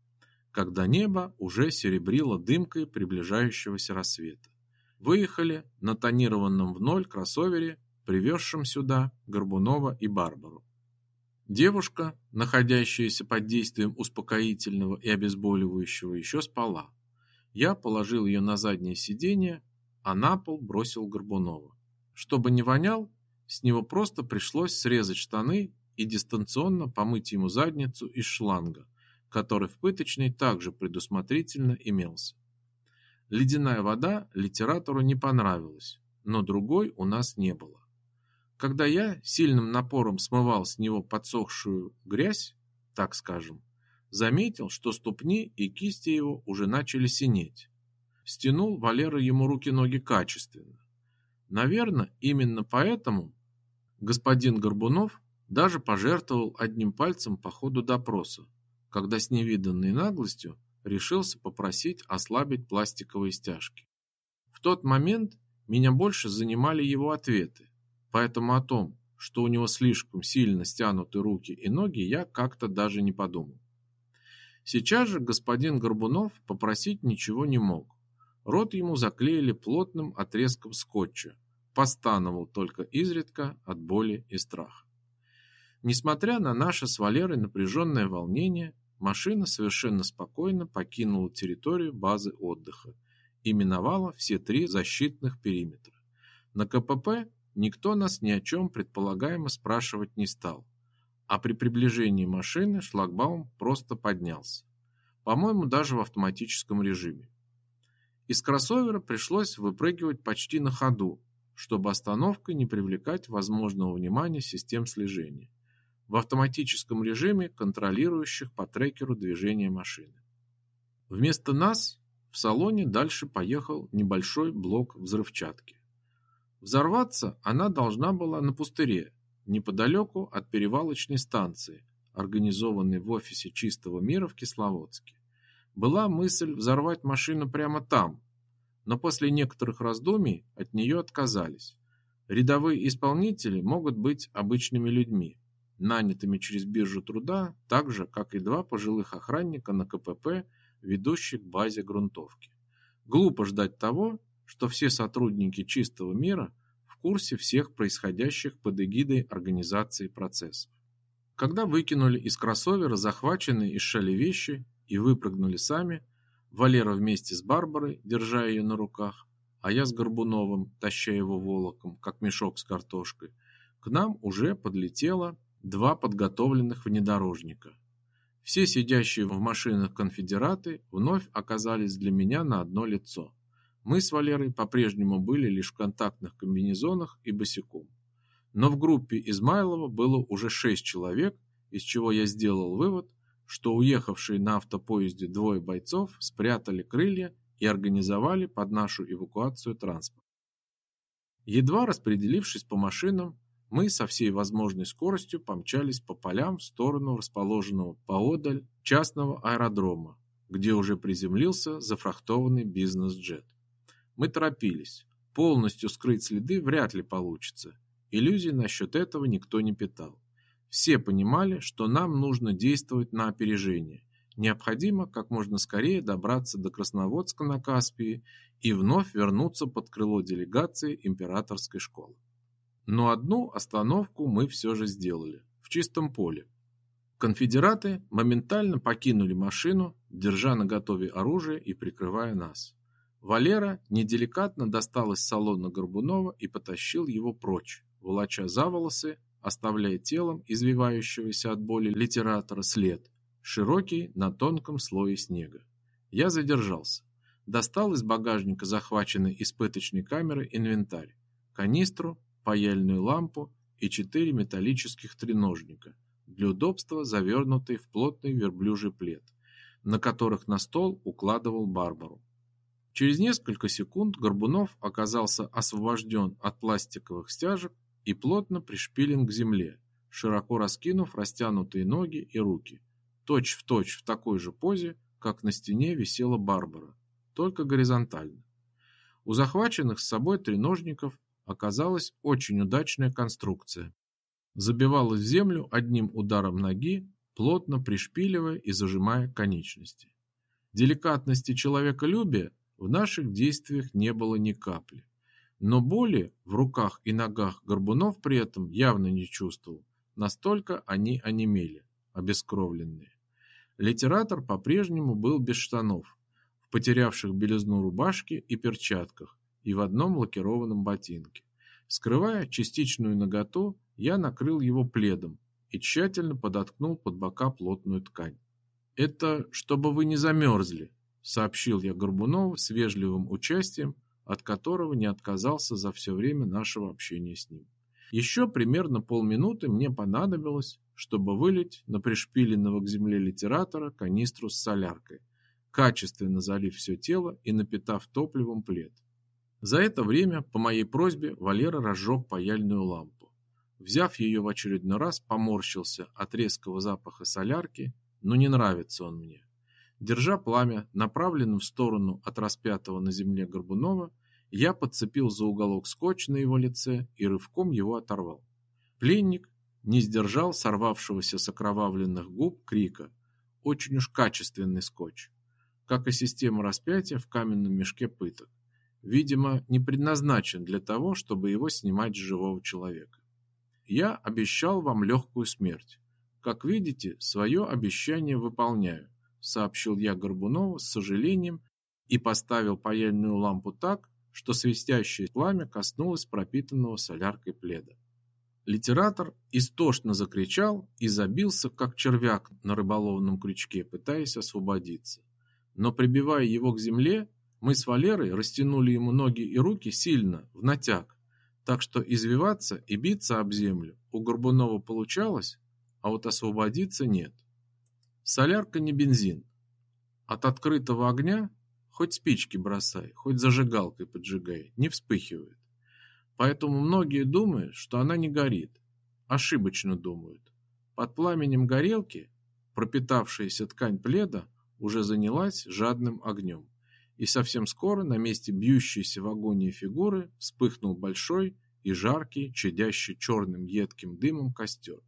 A: когда небо уже серебрило дымкой приближающегося рассвета. Выехали на тонированном в ноль кроссовере, привезшем сюда Горбунова и Барбару. Девушка, находящаяся под действием успокоительного и обезболивающего, еще спала. Я положил ее на заднее сиденье, а на пол бросил Горбунова. Чтобы не вонял, с него просто пришлось срезать штаны и дистанционно помыть ему задницу из шланга, который в пыточной также предусмотрительно имелся. Ледяная вода литератору не понравилась, но другой у нас не было. Когда я сильным напором смывал с него подсохшую грязь, так скажем, заметил, что ступни и кисти его уже начали синеть. Стянул Валера ему руки-ноги качественно. Наверное, именно поэтому господин Горбунов даже пожертвовал одним пальцем по ходу допроса, когда с невиданной наглостью решился попросить ослабить пластиковые стяжки. В тот момент меня больше занимали его ответы, Поэтому о том, что у него слишком сильно стянуты руки и ноги, я как-то даже не подумал. Сейчас же господин Горбунов попросить ничего не мог. Рот ему заклеили плотным отрезком скотча, постановал только изредка от боли и страха. Несмотря на наше с Валерой напряженное волнение, машина совершенно спокойно покинула территорию базы отдыха и миновала все три защитных периметра. На КПП Никто нас ни о чем предполагаемо спрашивать не стал. А при приближении машины шлагбаум просто поднялся. По-моему, даже в автоматическом режиме. Из кроссовера пришлось выпрыгивать почти на ходу, чтобы остановкой не привлекать возможного внимания систем слежения в автоматическом режиме, контролирующих по трекеру движение машины. Вместо нас в салоне дальше поехал небольшой блок взрывчатки. Взорваться она должна была на пустыре, неподалеку от перевалочной станции, организованной в офисе Чистого мира в Кисловодске. Была мысль взорвать машину прямо там, но после некоторых раздумий от нее отказались. Рядовые исполнители могут быть обычными людьми, нанятыми через биржу труда, так же, как и два пожилых охранника на КПП, ведущих к базе грунтовки. Глупо ждать того, что все сотрудники чистого мира в курсе всех происходящих под эгидой организации процессов. Когда выкинули из кроссовера захваченные из шали вещи и выпрыгнули сами, Валера вместе с Барбарой, держа ее на руках, а я с Горбуновым, таща его волоком, как мешок с картошкой, к нам уже подлетело два подготовленных внедорожника. Все сидящие в машинах конфедераты вновь оказались для меня на одно лицо. Мы с Валерой по-прежнему были лишь в контактных комбинезонах и босиком. Но в группе Измайлова было уже шесть человек, из чего я сделал вывод, что уехавшие на автопоезде двое бойцов спрятали крылья и организовали под нашу эвакуацию транспорт. Едва распределившись по машинам, мы со всей возможной скоростью помчались по полям в сторону расположенного поодаль частного аэродрома, где уже приземлился зафрахтованный бизнес-джет. Мы торопились. Полностью скрыть следы вряд ли получится. Иллюзий насчет этого никто не питал. Все понимали, что нам нужно действовать на опережение. Необходимо как можно скорее добраться до Красноводска на Каспии и вновь вернуться под крыло делегации императорской школы. Но одну остановку мы все же сделали в чистом поле. Конфедераты моментально покинули машину, держа наготове оружие и прикрывая нас. Валера неделикатно достал из салона Горбунова и потащил его прочь, волоча за волосы, оставляя телом извивающегося от боли литератора след, широкий на тонком слое снега. Я задержался. Достал из багажника захваченной испыточной камеры инвентарь, канистру, паяльную лампу и четыре металлических треножника, для удобства завернутые в плотный верблюжий плед, на которых на стол укладывал Барбару. Через несколько секунд Горбунов оказался освобожден от пластиковых стяжек и плотно пришпилен к земле, широко раскинув растянутые ноги и руки, точь в точь в такой же позе, как на стене висела Барбара, только горизонтально. У захваченных с собой треножников оказалась очень удачная конструкция. Забивалась в землю одним ударом ноги, плотно пришпиливая и зажимая конечности. Деликатности человеколюбия в наших действиях не было ни капли. Но боли в руках и ногах горбунов при этом явно не чувствовал. Настолько они онемели, обескровленные. Литератор по-прежнему был без штанов, в потерявших белизну рубашке и перчатках и в одном лакированном ботинке. Скрывая частичную наготу, я накрыл его пледом и тщательно подоткнул под бока плотную ткань. «Это чтобы вы не замерзли», — сообщил я Горбунову с вежливым участием, от которого не отказался за все время нашего общения с ним. Еще примерно полминуты мне понадобилось, чтобы вылить на пришпиленного к земле литератора канистру с соляркой, качественно залив все тело и напитав топливом плед. За это время, по моей просьбе, Валера разжег паяльную лампу. Взяв ее в очередной раз, поморщился от резкого запаха солярки, но не нравится он мне. Держа пламя направленным в сторону от распятого на земле Горбунова, я подцепил за уголок скотч на его лице и рывком его оторвал. Пленник не сдержал сорвавшегося с окровавленных губ крика. Очень уж качественный скотч, как и система распятия в каменном мешке пыток. Видимо, не предназначен для того, чтобы его снимать с живого человека. Я обещал вам легкую смерть. Как видите, свое обещание выполняю сообщил я Горбунову с сожалением и поставил паяльную лампу так, что свистящее пламя коснулось пропитанного соляркой пледа. Литератор истошно закричал и забился, как червяк на рыболовном крючке, пытаясь освободиться. Но прибивая его к земле, мы с Валерой растянули ему ноги и руки сильно, в натяг, так что извиваться и биться об землю у Горбунова получалось, а вот освободиться нет. Солярка не бензин. От открытого огня хоть спички бросай, хоть зажигалкой поджигай, не вспыхивает. Поэтому многие думают, что она не горит. Ошибочно думают. Под пламенем горелки пропитавшаяся ткань пледа уже занялась жадным огнем. И совсем скоро на месте бьющейся в агонии фигуры вспыхнул большой и жаркий, чадящий черным едким дымом костер,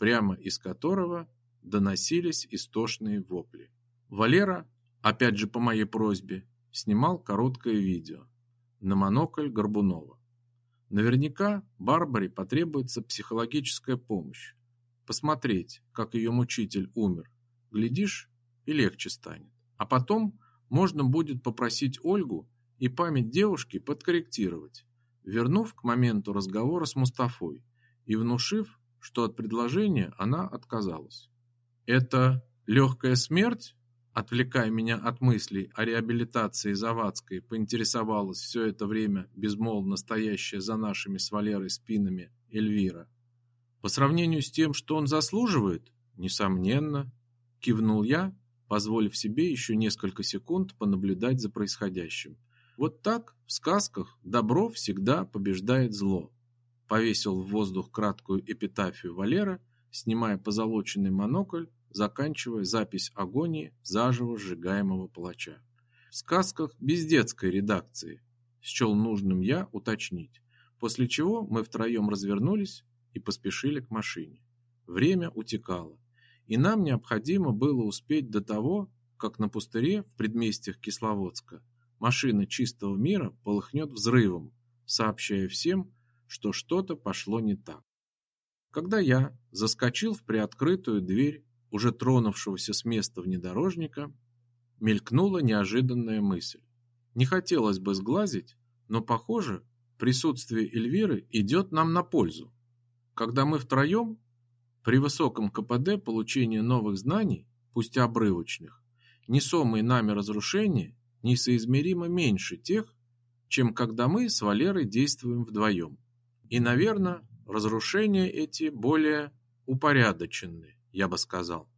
A: прямо из которого доносились истошные вопли. Валера, опять же по моей просьбе, снимал короткое видео на монокль Горбунова. Наверняка Барбаре потребуется психологическая помощь. Посмотреть, как ее мучитель умер. Глядишь, и легче станет. А потом можно будет попросить Ольгу и память девушки подкорректировать, вернув к моменту разговора с Мустафой и внушив, что от предложения она отказалась. Это легкая смерть? Отвлекая меня от мыслей о реабилитации Завадской, поинтересовалась все это время безмолвно стоящая за нашими с Валерой спинами Эльвира. По сравнению с тем, что он заслуживает, несомненно, кивнул я, позволив себе еще несколько секунд понаблюдать за происходящим. Вот так в сказках добро всегда побеждает зло. Повесил в воздух краткую эпитафию Валера, снимая позолоченный монокль заканчивая запись агонии заживо сжигаемого палача. В сказках без детской редакции, счел нужным я уточнить, после чего мы втроем развернулись и поспешили к машине. Время утекало, и нам необходимо было успеть до того, как на пустыре в предместьях Кисловодска машина чистого мира полыхнет взрывом, сообщая всем, что что-то пошло не так. Когда я заскочил в приоткрытую дверь уже тронувшегося с места внедорожника, мелькнула неожиданная мысль. Не хотелось бы сглазить, но, похоже, присутствие Эльвиры идет нам на пользу. Когда мы втроем, при высоком КПД получение новых знаний, пусть и обрывочных, несомые нами разрушения несоизмеримо меньше тех, чем когда мы с Валерой действуем вдвоем. И, наверное, разрушения эти более упорядоченные я бы сказал.